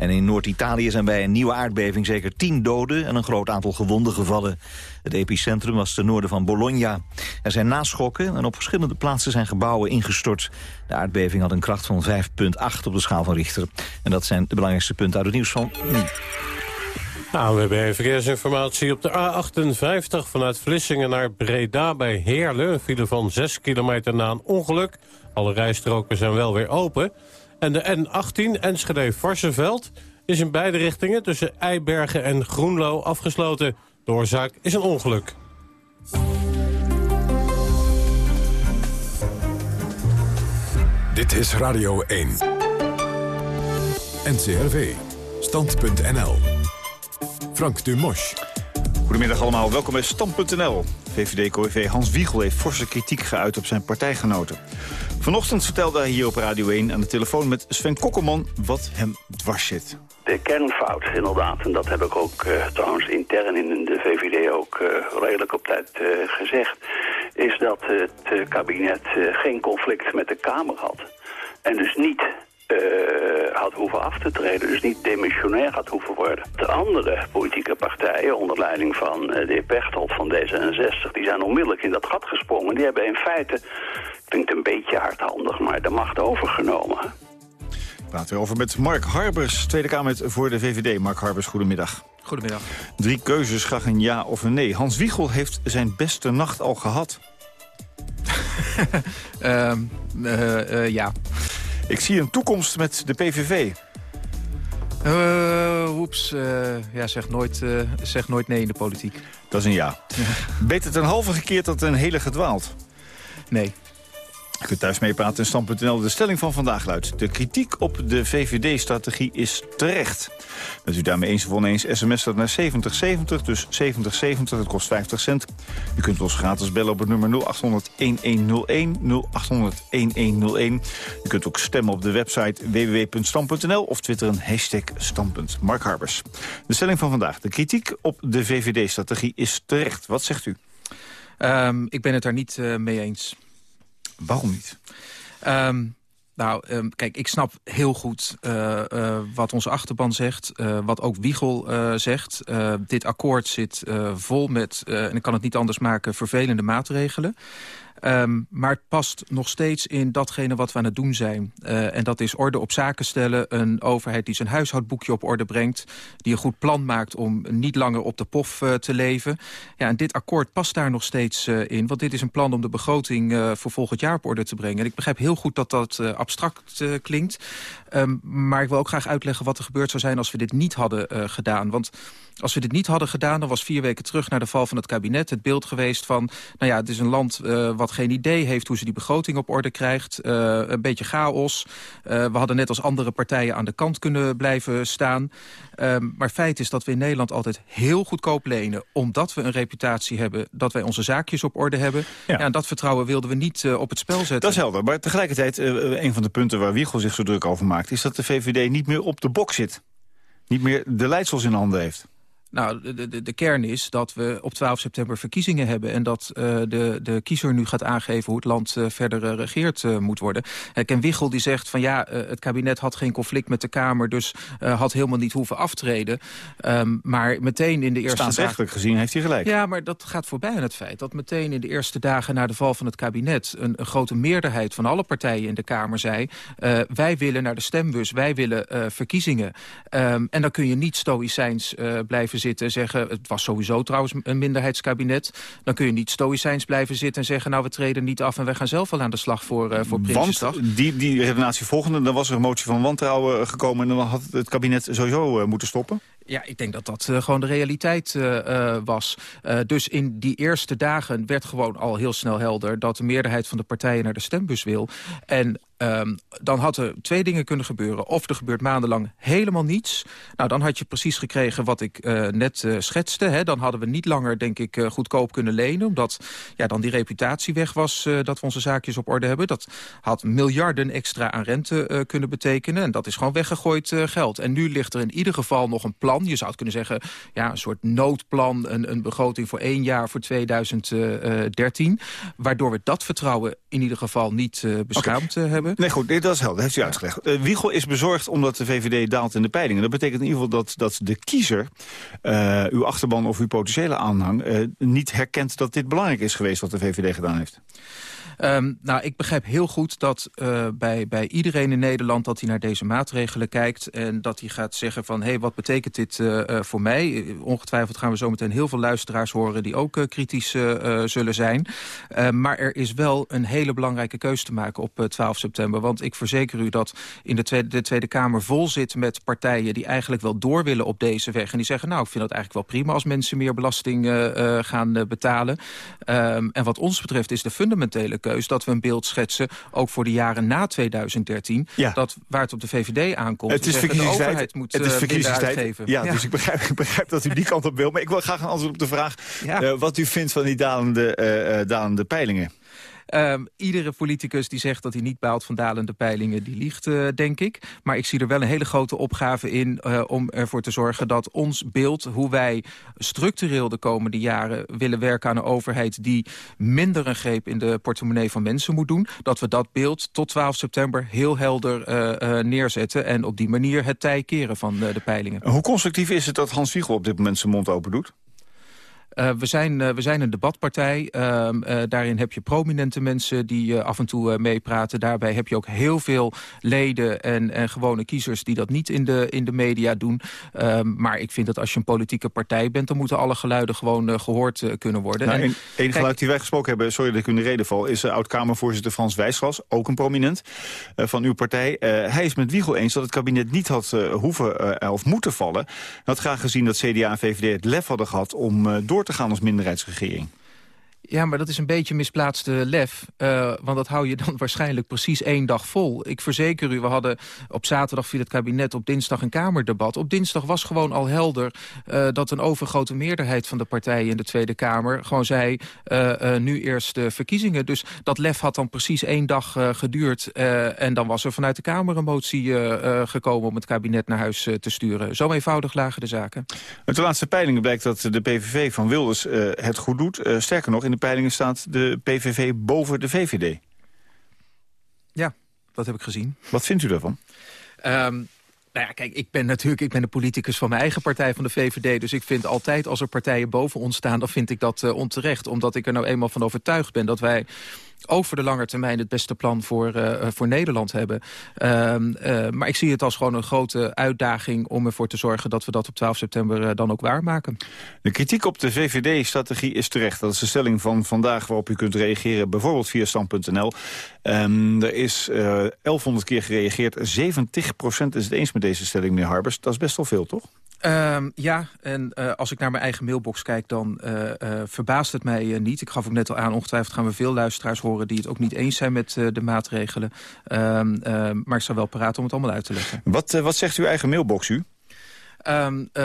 En in Noord-Italië zijn bij een nieuwe aardbeving zeker tien doden en een groot aantal gewonden gevallen. Het epicentrum was ten noorden van Bologna. Er zijn naschokken en op verschillende plaatsen zijn gebouwen ingestort. De aardbeving had een kracht van 5,8 op de schaal van Richter. En dat zijn de belangrijkste punten uit het nieuws van nu. Nou, we hebben verkeersinformatie op de A58 vanuit Vlissingen naar Breda bij Heerlen. Een file van 6 kilometer na een ongeluk. Alle rijstroken zijn wel weer open. En de N18 Enschede-Varsenveld is in beide richtingen tussen Eibergen en Groenlo afgesloten. De oorzaak is een ongeluk. Dit is Radio 1. NCRV. Stand.nl. Frank Dumosch. Goedemiddag allemaal, welkom bij Stand.nl. VVD-COV Hans Wiegel heeft forse kritiek geuit op zijn partijgenoten. Vanochtend vertelde hij hier op Radio 1 aan de telefoon met Sven Kokkelman wat hem dwars zit. De kernfout, inderdaad, en dat heb ik ook uh, trouwens intern in de VVD ook uh, redelijk op tijd uh, gezegd, is dat het kabinet geen conflict met de Kamer had. En dus niet uh, had hoeven af te treden. Dus niet demissionair had hoeven worden. De andere politieke partijen, onder leiding van uh, de heer Pechtold van D66... die zijn onmiddellijk in dat gat gesprongen. Die hebben in feite, klinkt een beetje hardhandig, maar de macht overgenomen. Praten we over met Mark Harbers, Tweede Kamer voor de VVD. Mark Harbers, goedemiddag. Goedemiddag. Drie keuzes, graag een ja of een nee. Hans Wiegel heeft zijn beste nacht al gehad. uh, <laughs> uh, ja. Ik zie een toekomst met de PVV. Uh, oeps, uh, ja, zeg nooit, uh, zeg nooit nee in de politiek. Dat is een ja. Beter ten halve gekeerd dan ten hele gedwaald? Nee. Je kunt thuis meepraten in stand.nl. De stelling van vandaag luidt... de kritiek op de VVD-strategie is terecht. Bent u daarmee eens of oneens, sms dat naar 7070, dus 7070, dat kost 50 cent. U kunt ons gratis bellen op het nummer 0800-1101, 0800-1101. U kunt ook stemmen op de website www.stand.nl of twitteren hashtag standpunt. Mark Harbers. De stelling van vandaag. De kritiek op de VVD-strategie is terecht. Wat zegt u? Um, ik ben het daar niet uh, mee eens. Waarom niet? Um, nou, um, kijk, ik snap heel goed uh, uh, wat onze achterban zegt. Uh, wat ook Wiegel zegt. dit akkoord zit vol met, en ik kan het niet anders maken, vervelende maatregelen. Um, maar het past nog steeds in datgene wat we aan het doen zijn. Uh, en dat is orde op zaken stellen. Een overheid die zijn huishoudboekje op orde brengt. Die een goed plan maakt om niet langer op de pof uh, te leven. Ja, en dit akkoord past daar nog steeds uh, in. Want dit is een plan om de begroting voor volgend jaar op orde te brengen. En ik begrijp heel goed dat dat abstract klinkt. Um, maar ik wil ook graag uitleggen wat er gebeurd zou zijn als we dit niet hadden gedaan. Want als we dit niet hadden gedaan, dan was vier weken terug... naar de val van het kabinet het beeld geweest van... nou ja, het is een land uh, geen idee heeft hoe ze die begroting op orde krijgt. Uh, een beetje chaos. Uh, we hadden net als andere partijen aan de kant kunnen blijven staan. Um, maar feit is dat we in Nederland altijd heel goedkoop lenen... omdat we een reputatie hebben dat wij onze zaakjes op orde hebben. Ja. ja en dat vertrouwen wilden we niet op het spel zetten. Dat is helder. Maar tegelijkertijd, een van de punten waar Wiegel zich zo druk over maakt... is dat de VVD niet meer op de bok zit. Niet meer de leidsels in handen heeft. Nou, de, de, de, kern is dat we op 12 september verkiezingen hebben... en dat uh, de, de kiezer nu gaat aangeven hoe het land uh, verder uh, regeerd moet worden. Ken Wichel die zegt van ja, het kabinet had geen conflict met de Kamer... dus had helemaal niet hoeven aftreden. Um, maar meteen in de eerste dagen... gezien heeft hij gelijk. Ja, maar dat gaat voorbij aan het feit dat meteen in de eerste dagen... na de val van het kabinet een, een grote meerderheid van alle partijen in de Kamer zei... wij willen naar de stembus, wij willen verkiezingen. Um, en dan kun je niet stoïcijns blijven zitten en zeggen... het was sowieso trouwens een minderheidskabinet... dan kun je niet stoïcijns blijven zitten en zeggen... nou, we treden niet af en wij gaan zelf wel aan de slag voor, uh, voor Prinsjesdag. Want die, die redenatie volgende, dan was er een motie van wantrouwen gekomen... en dan had het kabinet sowieso uh, moeten stoppen? Ja, ik denk dat dat uh, gewoon de realiteit uh, uh, was. dus in die eerste dagen werd gewoon al heel snel helder... dat de meerderheid van de partijen naar de stembus wil. En Um, dan had er twee dingen kunnen gebeuren. Of er gebeurt maandenlang helemaal niets. Nou, dan had je precies gekregen wat ik net schetste. Hè. Dan hadden we niet langer, denk ik, goedkoop kunnen lenen. Omdat ja, dan die reputatie weg was dat we onze zaakjes op orde hebben. Dat had miljarden extra aan rente kunnen betekenen. En dat is gewoon weggegooid geld. En nu ligt er in ieder geval nog een plan. Je zou het kunnen zeggen, ja, een soort noodplan. Een, een begroting voor één jaar voor 2013. Waardoor we dat vertrouwen in ieder geval niet beschaamd okay. hebben. Nee, goed, dat is helder. heeft u uitgelegd. Uh, Wiegel is bezorgd omdat de VVD daalt in de peilingen. Dat betekent in ieder geval dat, dat de kiezer, uh, uw achterban of uw potentiële aanhang... Uh, niet herkent dat dit belangrijk is geweest wat de VVD gedaan heeft. Um, nou, ik begrijp heel goed dat uh, bij, bij iedereen in Nederland... dat hij naar deze maatregelen kijkt en dat hij gaat zeggen van... hé, hey, wat betekent dit uh, uh, voor mij? Ongetwijfeld gaan we zo meteen heel veel luisteraars horen... die ook kritisch zullen zijn. Ehm, maar er is wel een hele belangrijke keuze te maken op 12 september. Want ik verzeker u dat in de Tweede, de Tweede Kamer vol zit met partijen... die eigenlijk wel door willen op deze weg. En die zeggen, nou, ik vind het eigenlijk wel prima... als mensen meer belasting gaan betalen. Um, en wat ons betreft is de fundamentele keuze dat we een beeld schetsen, ook voor de jaren na 2013... Ja. Dat, waar het op de VVD aankomt, het is zeggen, de overheid moet het is uh, verkiezingstijd. Ja, ja, dus ik begrijp, ik begrijp dat u die kant op wil. Maar ik wil graag een antwoord op de vraag ja. uh, wat u vindt van die dalende, uh, dalende peilingen. Um, iedere politicus die zegt dat hij niet baalt van dalende peilingen, die liegt, uh, denk ik. Maar ik zie er wel een hele grote opgave in uh, om ervoor te zorgen dat ons beeld, hoe wij structureel de komende jaren willen werken aan een overheid die minder een greep in de portemonnee van mensen moet doen, dat we dat beeld tot 12 september heel helder uh, neerzetten en op die manier het tij keren van de peilingen. Hoe constructief is het dat Hans Wiegel op dit moment zijn mond open doet? Uh, we, zijn, uh, we zijn een debatpartij. Uh, daarin heb je prominente mensen die af en toe meepraten. Daarbij heb je ook heel veel leden en, en gewone kiezers... die dat niet in de, in de media doen. Ehm, maar ik vind dat als je een politieke partij bent... dan moeten alle geluiden gewoon gehoord kunnen worden. Nou, en, een geluid die wij gesproken hebben, sorry dat ik u in de reden val... is oud-Kamervoorzitter Frans Wijsglas, ook een prominent van uw partij. hij is met Wiegel eens dat het kabinet niet had hoeven of moeten vallen. Hij had graag gezien dat CDA en VVD het lef hadden gehad om door te gaan als minderheidsregering? Ja, maar dat is een beetje misplaatste lef. Uh, want dat hou je dan <laughs> waarschijnlijk precies één dag vol. Ik verzeker u, we hadden op zaterdag via het kabinet... op dinsdag een Kamerdebat. Op dinsdag was gewoon al helder uh, dat een overgrote meerderheid van de partijen in de Tweede Kamer... gewoon zei, uh, nu eerst de verkiezingen. Dus dat lef had dan precies één dag geduurd. en dan was er vanuit de Kamer een motie gekomen... om het kabinet naar huis te sturen. Zo eenvoudig lagen de zaken. Uit de laatste peilingen blijkt dat de PVV van Wilders het goed doet. sterker nog, in de peilingen staat de PVV boven de VVD. Ja, dat heb ik gezien. Wat vindt u daarvan? Um, nou ja, kijk, ik ben natuurlijk ik ben de politicus van mijn eigen partij, van de VVD. Dus ik vind altijd, als er partijen boven ons staan... dan vind ik dat uh, onterecht. Omdat ik er nou eenmaal van overtuigd ben dat wij voor de lange termijn het beste plan voor, uh, voor Nederland hebben. Uh, uh, maar ik zie het als gewoon een grote uitdaging om ervoor te zorgen... dat we dat op 12 september dan ook waarmaken. De kritiek op de VVD-strategie is terecht. Dat is de stelling van vandaag waarop u kunt reageren, bijvoorbeeld via stand.nl. Um, er is 1100 keer gereageerd. 70% is het eens met deze stelling, meneer Harbers. Dat is best wel veel, toch? Um, ja, en uh, als ik naar mijn eigen mailbox kijk, dan uh, verbaast het mij niet. Ik gaf ook net al aan, ongetwijfeld gaan we veel luisteraars horen... die het ook niet eens zijn met de maatregelen. Um, maar ik zou wel paraat om het allemaal uit te leggen. Wat, wat zegt uw eigen mailbox u? Um, uh,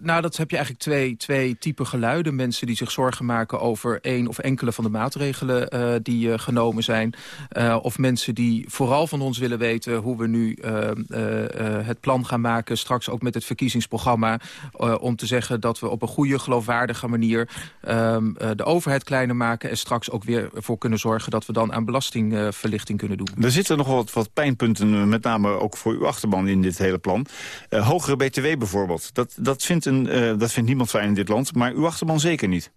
nou, dat heb je eigenlijk twee, twee typen geluiden. Mensen die zich zorgen maken over één of enkele van de maatregelen uh, die uh, genomen zijn. of mensen die vooral van ons willen weten hoe we nu het plan gaan maken. Straks ook met het verkiezingsprogramma. om te zeggen dat we op een goede, geloofwaardige manier um, de overheid kleiner maken. En straks ook weer voor kunnen zorgen dat we dan aan belastingverlichting kunnen doen. Er zitten nog wat pijnpunten, met name ook voor uw achterban in dit hele plan. hogere btw bijvoorbeeld bijvoorbeeld. Dat, dat, vindt een, uh, dat vindt niemand fijn in dit land, maar uw achterban zeker niet.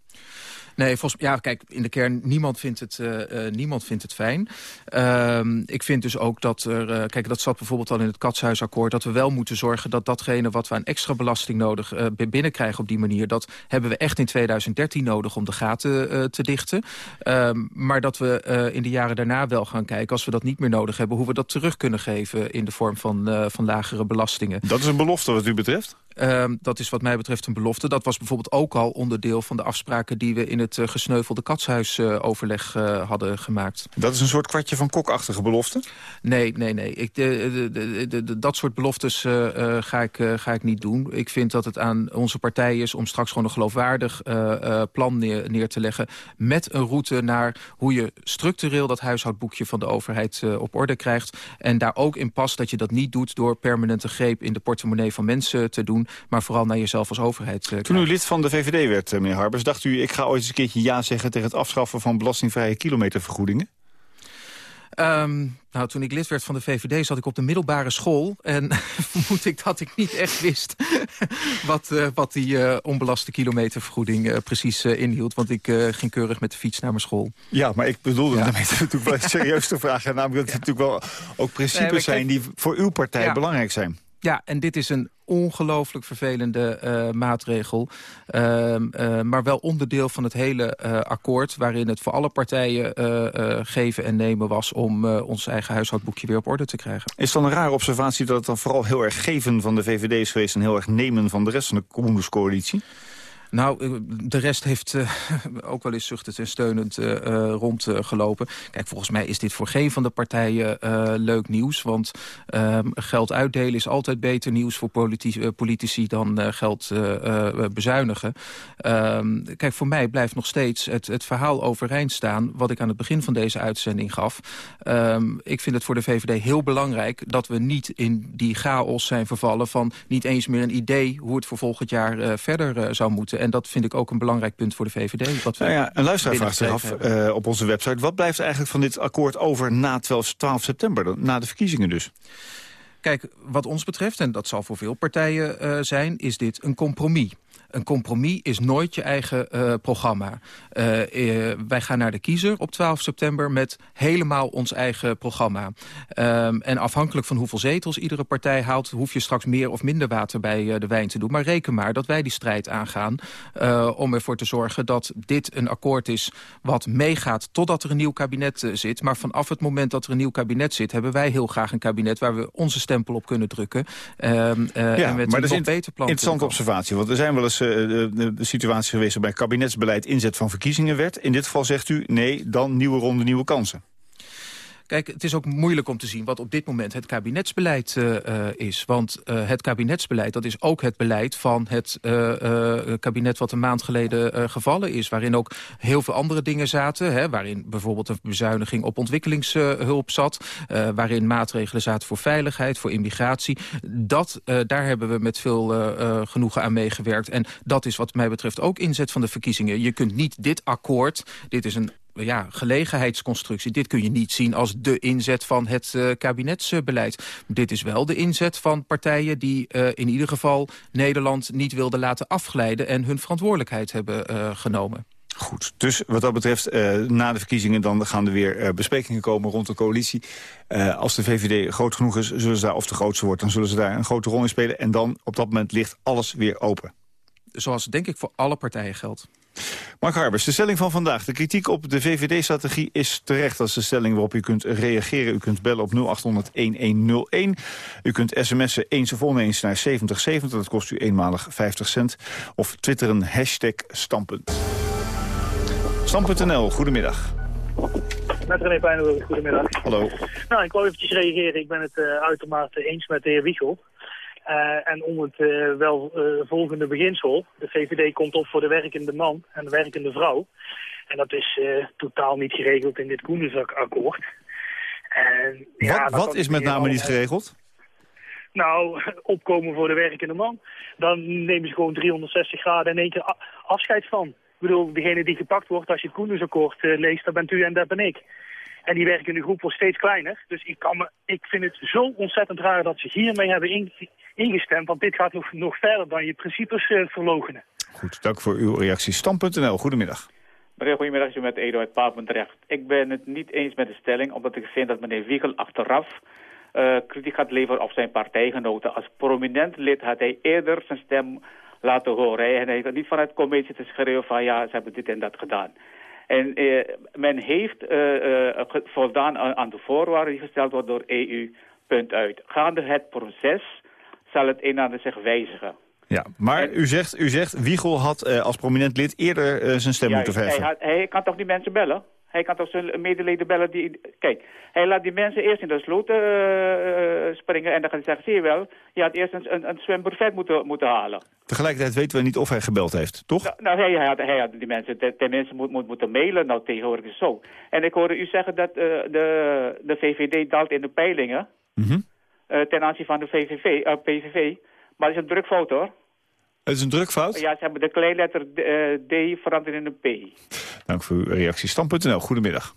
Nee, volgens ja, kijk, in de kern, niemand vindt het, uh, niemand vindt het fijn. Uh, ik vind dus ook dat er, uh, kijk, dat zat bijvoorbeeld al in het katshuisakkoord... dat we wel moeten zorgen dat datgene wat we aan extra belasting nodig binnenkrijgen op die manier... dat hebben we echt in 2013 nodig om de gaten te dichten. Ehm, maar dat we in de jaren daarna wel gaan kijken, als we dat niet meer nodig hebben... hoe we dat terug kunnen geven in de vorm van, van lagere belastingen. Dat is een belofte wat u betreft? Um, dat is wat mij betreft een belofte. Dat was bijvoorbeeld ook al onderdeel van de afspraken... die we in het uh, gesneuvelde katshuisoverleg uh, hadden gemaakt. Dat is een soort kwartje van kokachtige belofte? Nee, nee, nee. Ik, de, de, de, dat soort beloftes ga, ik, ga ik niet doen. Ik vind dat het aan onze partij is om straks gewoon een geloofwaardig plan neer, neer, te leggen... met een route naar hoe je structureel dat huishoudboekje van de overheid op orde krijgt. En daar ook in past dat je dat niet doet door permanente greep in de portemonnee van mensen te doen maar vooral naar jezelf als overheid. Toen u lid van de VVD werd, eh, meneer Harbers, dacht u... ik ga ooit eens een keertje ja zeggen tegen het afschaffen van belastingvrije kilometervergoedingen? Um, nou, toen ik lid werd van de VVD zat ik op de middelbare school. En <laughs> vermoed ik dat ik niet echt wist <laughs> wat, uh, wat die uh, onbelaste kilometervergoeding uh, precies inhield. Want ik ging keurig met de fiets naar mijn school. Ja, maar ik bedoelde ja. daarmee natuurlijk wel serieus te vragen. Namelijk dat het natuurlijk wel <laughs> ook principes nee, zijn die voor uw partij ja. belangrijk zijn. Ja, en dit is een ongelooflijk vervelende uh, maatregel. Uh, uh, maar wel onderdeel van het hele akkoord... waarin het voor alle partijen geven en nemen was... om ons eigen huishoudboekje weer op orde te krijgen. Is dan een rare observatie dat het dan vooral heel erg geven van de VVD is geweest... en heel erg nemen van de rest van de communiscoalitie? Nou, eh, de rest heeft uh, <laughs> ook wel eens zuchtend en steunend uh, rondgelopen. Kijk, volgens mij is dit voor geen van de partijen leuk nieuws. Want ehm, geld uitdelen is altijd beter nieuws voor politici, dan geld bezuinigen. Ehm, kijk, voor mij blijft nog steeds het, het verhaal overeind staan... wat ik aan het begin van deze uitzending gaf. Um, ik vind het voor de VVD heel belangrijk dat we niet in die chaos zijn vervallen... van niet eens meer een idee hoe het voor volgend jaar verder zou moeten en dat vind ik ook een belangrijk punt voor de VVD. Wat nou ja, een luisteraar vraagt zich af uh, op onze website... wat blijft eigenlijk van dit akkoord over na 12, 12 september, na de verkiezingen dus? Kijk, wat ons betreft, en dat zal voor veel partijen uh, zijn... is dit een compromis. Een compromis is nooit je eigen uh, programma. Uh, uh, wij gaan naar de kiezer op 12 september met helemaal ons eigen programma. Um, en afhankelijk van hoeveel zetels iedere partij haalt... hoef je straks meer of minder water bij de wijn te doen. Maar reken maar dat wij die strijd aangaan... om ervoor te zorgen dat dit een akkoord is wat meegaat... totdat er een nieuw kabinet zit. Maar vanaf het moment dat er een nieuw kabinet zit... hebben wij heel graag een kabinet waar we onze stempel op kunnen drukken. Um, ja, en met maar een dat is een beter plan. Interessante observatie, want er zijn wel eens de, de, situatie geweest... waarbij kabinetsbeleid inzet van verkiezingen werd. In dit geval zegt u, nee, dan nieuwe ronde, nieuwe kansen. Kijk, het is ook moeilijk om te zien wat op dit moment het kabinetsbeleid uh, is. Want uh, het kabinetsbeleid, dat is ook het beleid van het kabinet wat een maand geleden gevallen is. Waarin ook heel veel andere dingen zaten. Hè, waarin bijvoorbeeld een bezuiniging op ontwikkelingshulp zat. waarin maatregelen zaten voor veiligheid, voor immigratie. Dat, daar hebben we met veel genoegen aan meegewerkt. En dat is wat mij betreft ook inzet van de verkiezingen. Je kunt niet dit akkoord, dit is een ja, gelegenheidsconstructie. Dit kun je niet zien als de inzet van het uh, kabinetsbeleid. Dit is wel de inzet van partijen die uh, in ieder geval Nederland niet wilden laten afglijden... en hun verantwoordelijkheid hebben uh, genomen. Goed, dus wat dat betreft, na de verkiezingen... dan gaan er weer besprekingen komen rond de coalitie. als de VVD groot genoeg is, zullen ze daar, of de grootste wordt... dan zullen ze daar een grote rol in spelen. En dan, op dat moment, ligt alles weer open. Zoals denk ik voor alle partijen geldt. Mark Harbers, de stelling van vandaag. De kritiek op de VVD-strategie is terecht. Dat is de stelling waarop u kunt reageren. U kunt bellen op 0800-1101. U kunt sms'en eens of oneens naar 7070. Dat kost u eenmalig 50 cent. Of twitteren hashtag standpunt. Stam.nl, goedemiddag. Met René Pijnenburg, goedemiddag. Hallo. Nou, ik wou eventjes reageren. Ik ben het uh, uitermate eens met de heer Wiegel. Uh, en om het uh, wel uh, volgende beginsel. De VVD komt op voor de werkende man en de werkende vrouw. En dat is totaal niet geregeld in dit Koendersakakkoord. En, ja, wat wat is met name niet geregeld? Nou, <laughs> opkomen voor de werkende man. Dan nemen ze gewoon 360 graden in één keer afscheid van. Ik bedoel, degene die gepakt wordt als je het Koendersakkoord leest, dat bent u en dat ben ik. En die werkende groep wordt steeds kleiner. Dus ik, kan me, ik vind het zo ontzettend raar dat ze hiermee hebben ingestemd. Want dit gaat nog, nog verder dan je principes uh, verlogenen. Goed, dank voor uw reactie. Stam.nl, goedemiddag. Meneer, goedemiddag, u met Eduard Papenterecht. Ik ben het niet eens met de stelling, omdat ik vind dat meneer Wiegel achteraf uh, kritiek gaat leveren op zijn partijgenoten. Als prominent lid had hij eerder zijn stem laten horen. En hij heeft niet vanuit commissie te schreeuwen van ja, ze hebben dit en dat gedaan. En eh, men heeft uh, uh, voldaan aan, de voorwaarden die gesteld worden door EU, punt uit. Gaande het proces zal het een en ander zich wijzigen. Ja, maar u, zegt, u zegt, Wiegel had als prominent lid eerder zijn stem moeten verheffen. Hij, hij kan toch die mensen bellen? Hij kan toch zijn medeleden bellen die... Kijk, hij laat die mensen eerst in de sloot uh, springen... en dan gaan ze zeggen, zie je wel, je had eerst een, een, een zwembuffet moeten, moeten halen. Tegelijkertijd weten we niet of hij gebeld heeft, toch? Nou, nou hij, hij, had, hij had die mensen tenminste moet, moet, moeten mailen. Nou, tegenwoordig is zo. En ik hoorde u zeggen dat uh, de, de VVD daalt in de peilingen... Mm -hmm. ten aanzien van de VVV, PVV. Maar dat is een drukfout, hoor. Het is een drukfout? Ja, ze hebben de kleinletter D veranderd in een P. Dank voor uw reactie. Stam.nl, goedemiddag.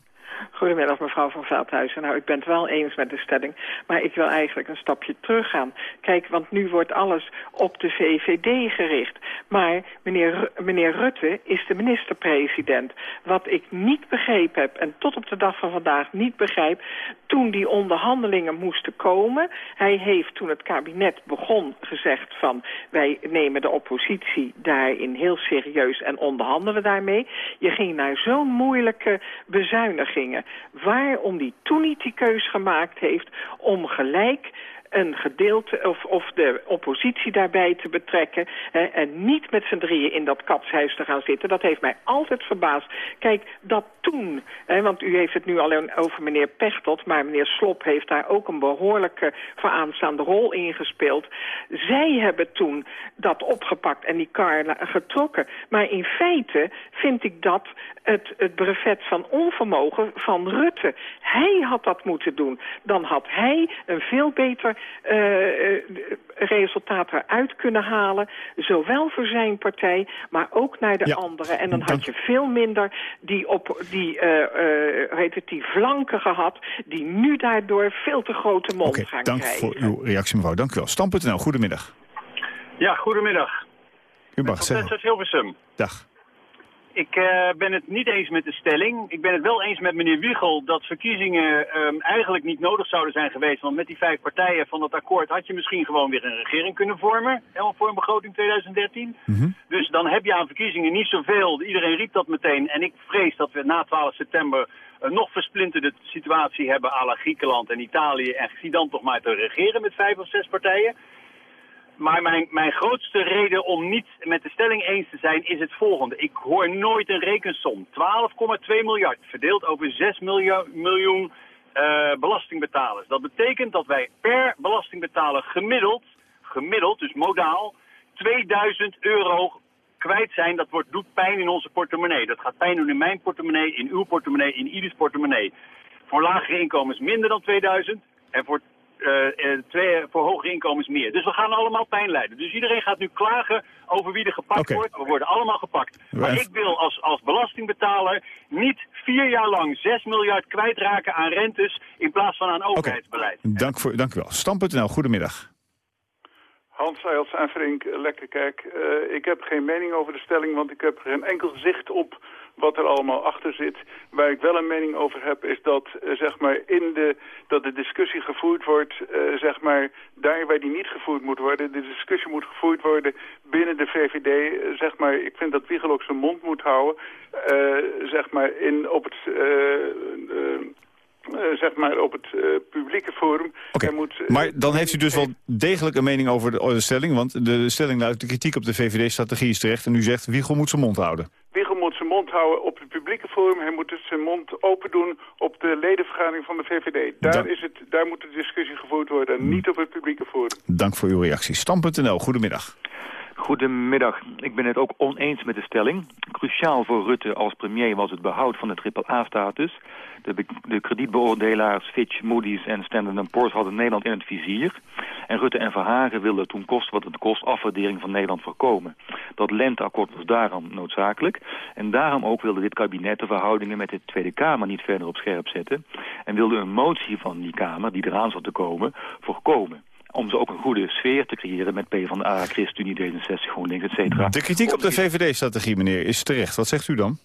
Goedemiddag mevrouw van Veldhuizen. Nou, ik ben het wel eens met de stelling, maar ik wil eigenlijk een stapje terug gaan. Kijk, want nu wordt alles op de VVD gericht. Maar meneer, meneer Rutte is de minister-president. Wat ik niet begrepen heb, en tot op de dag van vandaag niet begrijp... toen die onderhandelingen moesten komen... hij heeft toen het kabinet begon gezegd van... wij nemen de oppositie daarin heel serieus en onderhandelen daarmee. Je ging naar zo'n moeilijke waarom die toen niet die keus gemaakt heeft om gelijk een gedeelte of, of de oppositie daarbij te betrekken... Hè, en niet met z'n drieën in dat katshuis te gaan zitten. Dat heeft mij altijd verbaasd. Kijk, dat toen, hè, want u heeft het nu alleen over meneer Pechtold... maar meneer Slop heeft daar ook een behoorlijke vooraanstaande rol in gespeeld. Zij hebben toen dat opgepakt en die kar getrokken. Maar in feite vind ik dat het, het brevet van onvermogen van Rutte. Hij had dat moeten doen. Dan had hij een veel beter resultaat eruit kunnen halen. Zowel voor zijn partij, maar ook naar de ja, anderen. En dan had je veel minder die, op, die, uh, heet het, die flanken gehad... die nu daardoor veel te grote mond okay, gaan dank krijgen. voor uw reactie, mevrouw. Dank u wel. Stam.nl, goedemiddag. Ja, goedemiddag. U mag zeggen. Hilversum. Dag. Ik uh, ben het niet eens met de stelling. Ik ben het wel eens met meneer Wiegel dat verkiezingen um, eigenlijk niet nodig zouden zijn geweest. Want met die vijf partijen van dat akkoord had je misschien gewoon weer een regering kunnen vormen. Helemaal voor een begroting 2013. Mm -hmm. Dus dan heb je aan verkiezingen niet zoveel. Iedereen riep dat meteen. En ik vrees dat we na 12 september een nog versplinterde situatie hebben à la Griekenland en Italië. En zie dan toch maar te regeren met vijf of zes partijen. Maar mijn, mijn grootste reden om niet met de stelling eens te zijn is het volgende. Ik hoor nooit een rekensom. 12,2 miljard verdeeld over 6 miljoen, miljoen uh, belastingbetalers. Dat betekent dat wij per belastingbetaler gemiddeld, gemiddeld, dus modaal, 2000 euro kwijt zijn. Dat wordt, doet pijn in onze portemonnee. Dat gaat pijn doen in mijn portemonnee, in uw portemonnee, in ieders portemonnee. Voor lagere inkomens minder dan 2000 en voor uh, twee, voor hogere inkomens meer. Dus we gaan allemaal pijn lijden. Dus iedereen gaat nu klagen over wie er gepakt wordt. We worden allemaal gepakt. Maar ik wil als, als belastingbetaler niet vier jaar lang 6 miljard kwijtraken aan rentes in plaats van aan overheidsbeleid. Dank, voor, dank u wel. Stam.nl, goedemiddag. Hans Eils en Frink Lekkerkerk. Uh, ik heb geen mening over de stelling, want ik heb geen enkel zicht op wat er allemaal achter zit. Waar ik wel een mening over heb, is dat, uh, zeg maar, in de, dat de discussie gevoerd wordt, uh, zeg maar, daar waar die niet gevoerd moet worden. De discussie moet gevoerd worden binnen de VVD. Uh, zeg maar, ik vind dat Wiegel ook zijn mond moet houden. zeg maar, in, op het uh, zeg maar op het uh, publieke forum. Okay. Moet, uh, maar dan heeft u dus wel degelijk een mening over de, de stelling. Want de stelling luidt, de kritiek op de VVD-strategie is terecht. En u zegt, Wiegel moet zijn mond houden. Mond houden op het publieke forum. Hij moet dus zijn mond open doen op de ledenvergadering van de VVD. Daar, is het, daar moet de discussie gevoerd worden en niet op het publieke forum. Dank voor uw reactie. Stam.nl, goedemiddag. Goedemiddag. Ik ben het ook oneens met de stelling. Cruciaal voor Rutte als premier was het behoud van de AAA-status. De, de kredietbeoordelaars Fitch, Moody's en Standard Poor's hadden Nederland in het vizier. En Rutte en Verhagen wilden toen kost wat het kost afwaardering van Nederland voorkomen. Dat lenteakkoord was daarom noodzakelijk. En daarom ook wilde dit kabinet de verhoudingen met de Tweede Kamer niet verder op scherp zetten. En wilde een motie van die Kamer, die eraan zat te komen, voorkomen om ze ook een goede sfeer te creëren met PvdA, ChristenUnie, D66, GroenLinks, et cetera. De kritiek op de VVD-strategie, meneer, is terecht. Wat zegt u dan?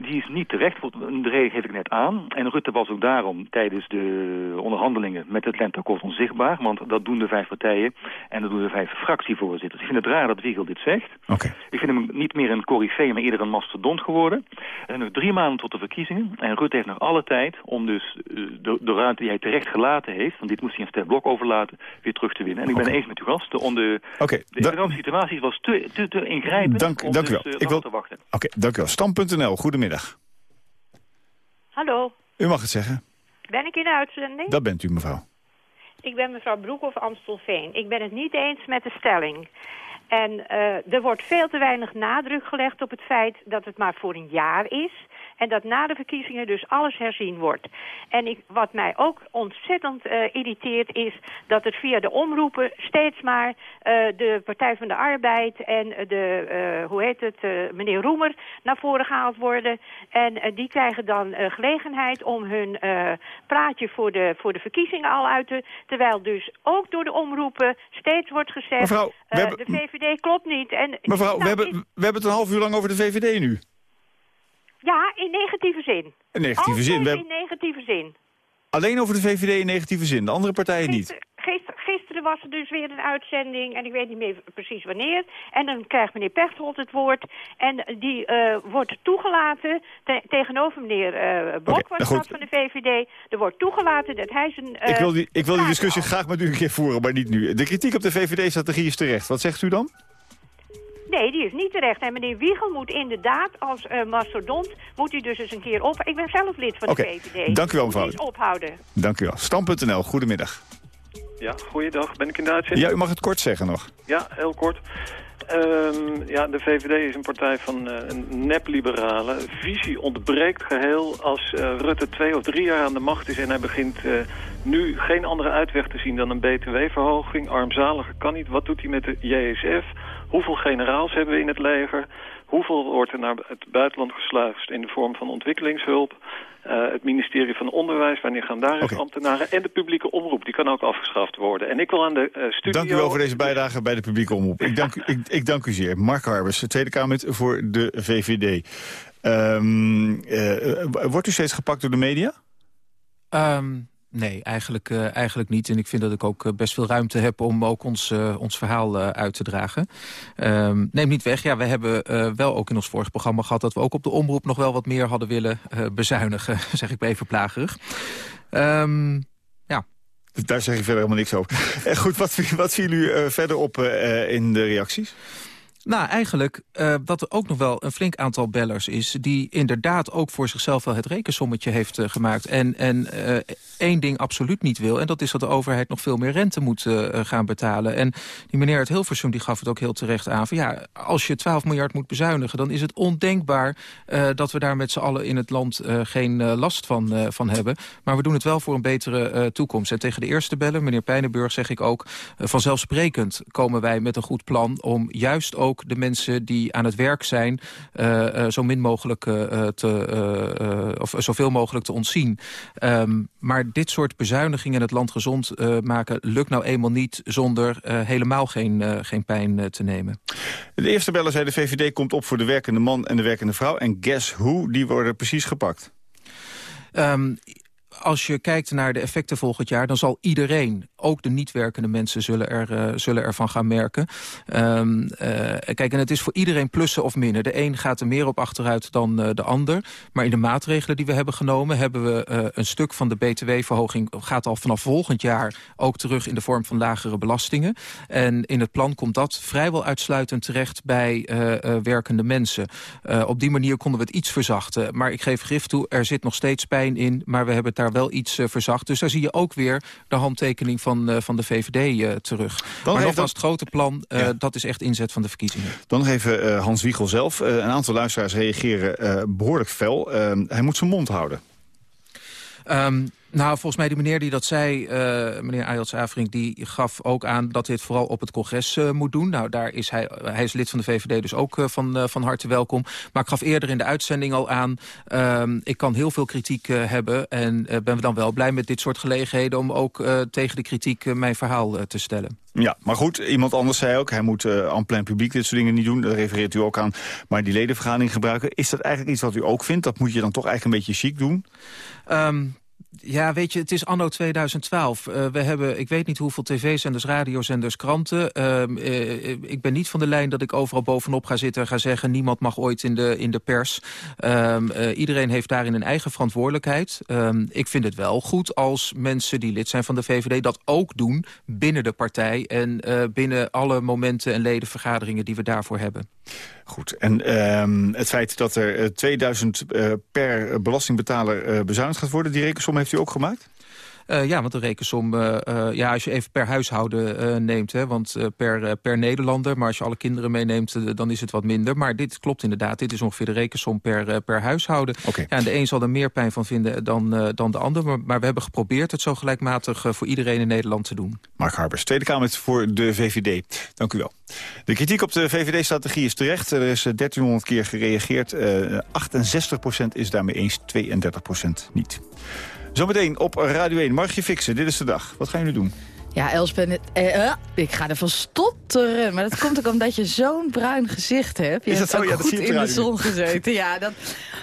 Die is niet terecht. De reden geef ik net aan. En Rutte was ook daarom tijdens de onderhandelingen met het lenteakkoord onzichtbaar. Want dat doen de vijf partijen en dat doen de vijf fractievoorzitters. Ik vind het raar dat Wiegel dit zegt. Okay. Ik vind hem niet meer een corifee, maar eerder een mastodont geworden. Er zijn nog drie maanden tot de verkiezingen. En Rutte heeft nog alle tijd om dus eh, de, de ruimte die hij terecht gelaten heeft... want dit moest hij een Stef Blok overlaten, weer terug te winnen. En ik ben eens met uw gast. De, de, okay. de economische situatie was te, te, te ingrijpend dank, om dank dus, u wel. Ik wil... te wachten. Oké, dank u wel. Stam.nl, goedemiddag. Hallo. U mag het zeggen. Ben ik in de uitzending? Dat bent u, mevrouw. Ik ben mevrouw Broekhoff Amstelveen. Ik ben het niet eens met de stelling. En uh, er wordt veel te weinig nadruk gelegd op het feit dat het maar voor een jaar is. En dat na de verkiezingen dus alles herzien wordt. En ik, wat mij ook ontzettend uh, irriteert is dat het via de omroepen steeds maar uh, de Partij van de Arbeid en de, uh, hoe heet het, meneer Roemer naar voren gehaald worden. En die krijgen dan gelegenheid om hun praatje voor de, voor de verkiezingen al uit te... Terwijl dus ook door de omroepen steeds wordt gezegd... Mevrouw, hebben... de VVD klopt niet. En, Mevrouw, nou, we, hebben, we hebben het een half uur lang over de VVD nu. Ja, in negatieve zin. In negatieve Altijd zin. We in negatieve zin. Alleen over de VVD in negatieve zin, de andere partijen niet. Gister, gisteren was er dus weer een uitzending en ik weet niet meer precies wanneer. En dan krijgt meneer Pechtold het woord en die uh, wordt toegelaten te tegenover meneer uh, Blok okay, was dat van de VVD. Er wordt toegelaten dat hij zijn... Uh, ik wil die, ik wil die discussie graag met u een keer voeren, maar niet nu. De kritiek op de VVD-strategie is terecht. Wat zegt u dan? Nee, die is niet terecht. En meneer Wiegel moet inderdaad als uh, mastodont... moet u dus eens een keer op... Ik ben zelf lid van okay. de VVD. Dank u wel, mevrouw. Moet ophouden. Dank u wel. Stam.nl, goedemiddag. Ja, goeiedag. Ben ik in de? Ja, u mag het kort zeggen nog. Ja, heel kort. Um, ja, de VVD is een partij van uh, nep-liberalen. Visie ontbreekt geheel als uh, Rutte twee of drie jaar aan de macht is... en hij begint uh, nu geen andere uitweg te zien dan een btw-verhoging. Armzalige kan niet. Wat doet hij met de JSF? Hoeveel generaals hebben we in het leger? Hoeveel wordt er naar het buitenland gesluist in de vorm van ontwikkelingshulp? Uh, het ministerie van Onderwijs, wanneer gaan daar okay. ambtenaren? En de publieke omroep, die kan ook afgeschaft worden. En ik wil aan de uh, studio... Dank u wel voor deze bijdrage bij de publieke omroep. Ik dank, u, <laughs> ik, ik dank u zeer. Mark Harbers, Tweede Kamer voor de VVD. Um, uh, wordt u steeds gepakt door de media? Um, Nee, eigenlijk, uh, eigenlijk niet. En ik vind dat ik ook uh, best veel ruimte heb om ook ons, uh, ons verhaal uit te dragen. Um, neem niet weg, ja, we hebben wel ook in ons vorig programma gehad... dat we ook op de omroep nog wel wat meer hadden willen bezuinigen. <laughs> zeg ik even plagerig. Um, ja, Daar zeg ik verder helemaal niks over. Eh, goed, wat, wat viel u verder op in de reacties? Nou, eigenlijk uh, dat er ook nog wel een flink aantal bellers is... die inderdaad ook voor zichzelf wel het rekensommetje heeft uh, gemaakt. En, en uh, één ding absoluut niet wil... en dat is dat de overheid nog veel meer rente moet gaan betalen. En die meneer uit Hilversum die gaf het ook heel terecht aan... van ja, als je 12 miljard moet bezuinigen... dan is het ondenkbaar dat we daar met z'n allen in het land geen last van, van hebben. Maar we doen het wel voor een betere toekomst. En tegen de eerste beller, meneer Pijnenburg, zeg ik ook... vanzelfsprekend komen wij met een goed plan om juist ook de mensen die aan het werk zijn... Uh, zo min mogelijk uh, te, of zoveel mogelijk te ontzien. Um, maar dit soort bezuinigingen het land gezond maken... lukt nou eenmaal niet zonder helemaal geen, geen pijn te nemen. De eerste beller zei de VVD komt op voor de werkende man en de werkende vrouw. En guess who, die worden precies gepakt. Um, als je kijkt naar de effecten volgend jaar... dan zal iedereen, ook de niet-werkende mensen, zullen, er, uh, zullen ervan gaan merken. Um, kijk, en het is voor iedereen plussen of minnen. De een gaat er meer op achteruit dan uh, de ander. Maar in de maatregelen die we hebben genomen... hebben we een stuk van de btw-verhoging... gaat al vanaf volgend jaar ook terug in de vorm van lagere belastingen. En in het plan komt dat vrijwel uitsluitend terecht bij werkende mensen. op die manier konden we het iets verzachten. Maar ik geef grif toe, er zit nog steeds pijn in... maar we hebben het daar wel iets verzacht. Dus daar zie je ook weer de handtekening van, uh, van de VVD uh, eh, terug. Dan maar nogmaals, het grote plan, ja. dat is echt inzet van de verkiezingen. Dan nog even Hans Wiegel zelf. een aantal luisteraars reageren behoorlijk fel. hij moet zijn mond houden. Um, nou, volgens mij de meneer die dat zei, uh, meneer Ayels Afring... die gaf ook aan dat dit vooral op het congres uh, moet doen. Nou, daar is hij, hij is lid van de VVD, dus ook uh, van, van harte welkom. Maar ik gaf eerder in de uitzending al aan... Ehm, ik kan heel veel kritiek hebben en ben dan wel blij met dit soort gelegenheden... om ook tegen de kritiek mijn verhaal te stellen. Ja, maar goed, iemand anders zei ook... hij moet uh, aan plein publiek dit soort dingen niet doen. Daar refereert u ook aan. Maar die ledenvergadering gebruiken... is dat eigenlijk iets wat u ook vindt? Dat moet je dan toch eigenlijk een beetje chic doen? Um, ja, weet je, het is anno 2012. Uh, we hebben, ik weet niet hoeveel tv-zenders, radiozenders, kranten. Uh, uh, ik ben niet van de lijn dat ik overal bovenop ga zitten en ga zeggen... niemand mag ooit in de, in de pers. Ehm, eh, iedereen heeft daarin een eigen verantwoordelijkheid. Ehm, ik vind het wel goed als mensen die lid zijn van de VVD... dat ook doen binnen de partij en eh, binnen alle momenten en ledenvergaderingen die we daarvoor hebben. Goed, en uh, het feit dat er 2000 uh, per belastingbetaler uh, bezuinigd gaat worden... die rekensom heeft u ook gemaakt? Uh, ja, want de rekensom, uh, uh, ja, als je even per huishouden neemt... Hè, want per, per Nederlander, maar als je alle kinderen meeneemt... dan is het wat minder. Maar dit klopt inderdaad. Dit is ongeveer de rekensom per, per huishouden. Okay. Ja, en de een zal er meer pijn van vinden dan, dan de ander. Maar, maar, we hebben geprobeerd het zo gelijkmatig voor iedereen in Nederland te doen. Mark Harbers, Tweede Kamer voor de VVD. Dank u wel. De kritiek op de VVD-strategie is terecht. Er is 1300 keer gereageerd. 68% is daarmee eens, 32% niet. Zometeen op Radio 1. Margje Fixen, dit is de dag. Wat gaan jullie doen? Ja, Elspeth, eh, uh, ik ga ervan stotteren. Maar dat komt ook omdat je zo'n bruin gezicht hebt. Je is dat hebt zo? ook Ja, goed in de zon gezeten. Ja, dat...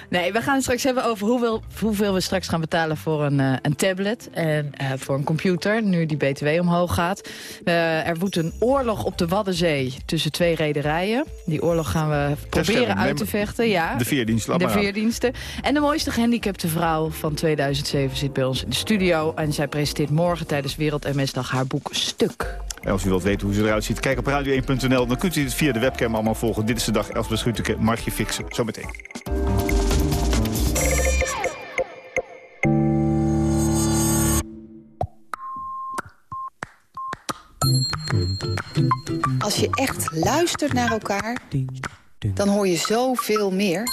Nee, we gaan het straks hebben over hoeveel, hoeveel we straks gaan betalen voor een, uh, een tablet. En uh, voor een computer, nu die BTW omhoog gaat. Uh, er woedt een oorlog op de Waddenzee tussen twee rederijen. Die oorlog gaan we proberen uit te vechten. Ja, de veerdiensten. De veerdiensten. En de mooiste gehandicapte vrouw van 2007 zit bij ons in de studio. En zij presenteert morgen tijdens Wereld MS-dag haar boek Stuk. En als u wilt weten hoe ze eruit ziet, kijk op radio1.nl. Dan kunt u het via de webcam allemaal volgen. Dit is de dag, Elsbeth Schuteke, Margje Fixen. Zometeen. Als je echt luistert naar elkaar, dan hoor je zoveel meer.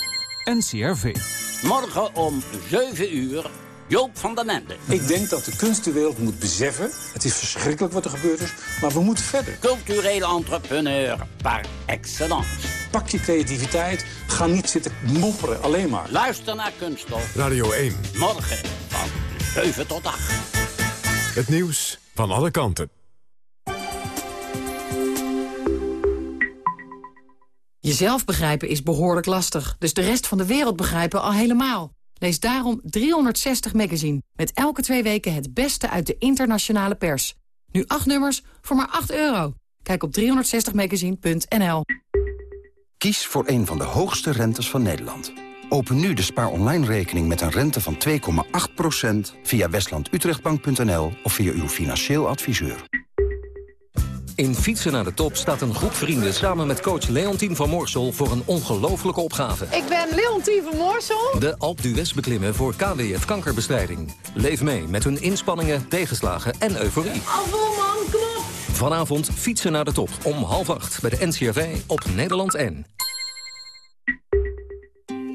NCRV. Morgen om 7 uur, Joop van den Ende. Ik denk dat de kunstenwereld moet beseffen... het is verschrikkelijk wat er gebeurd is, maar we moeten verder. Culturele entrepreneur par excellence. Pak je creativiteit, ga niet zitten mopperen, alleen maar. Luister naar Kunststof. Radio 1. Morgen van 7 tot 8. Het nieuws van alle kanten. Jezelf begrijpen is behoorlijk lastig, dus de rest van de wereld begrijpen al helemaal. Lees daarom 360 Magazine, met elke twee weken het beste uit de internationale pers. Nu acht nummers voor maar 8 euro. Kijk op 360magazine.nl. Kies voor een van de hoogste rentes van Nederland. Open nu de Spaar Online rekening met een rente van 2,8% via westlandutrechtbank.nl of via uw financieel adviseur. In Fietsen naar de Top staat een groep vrienden samen met coach Leontien van Moorsel voor een ongelofelijke opgave. Ik ben Leontien van Moorsel. De Alp d'Huez beklimmen voor KWF kankerbestrijding. Leef mee met hun inspanningen, tegenslagen en euforie. Afval man, kom op! Vanavond Fietsen naar de Top om half acht bij de NCRV op Nederland 1.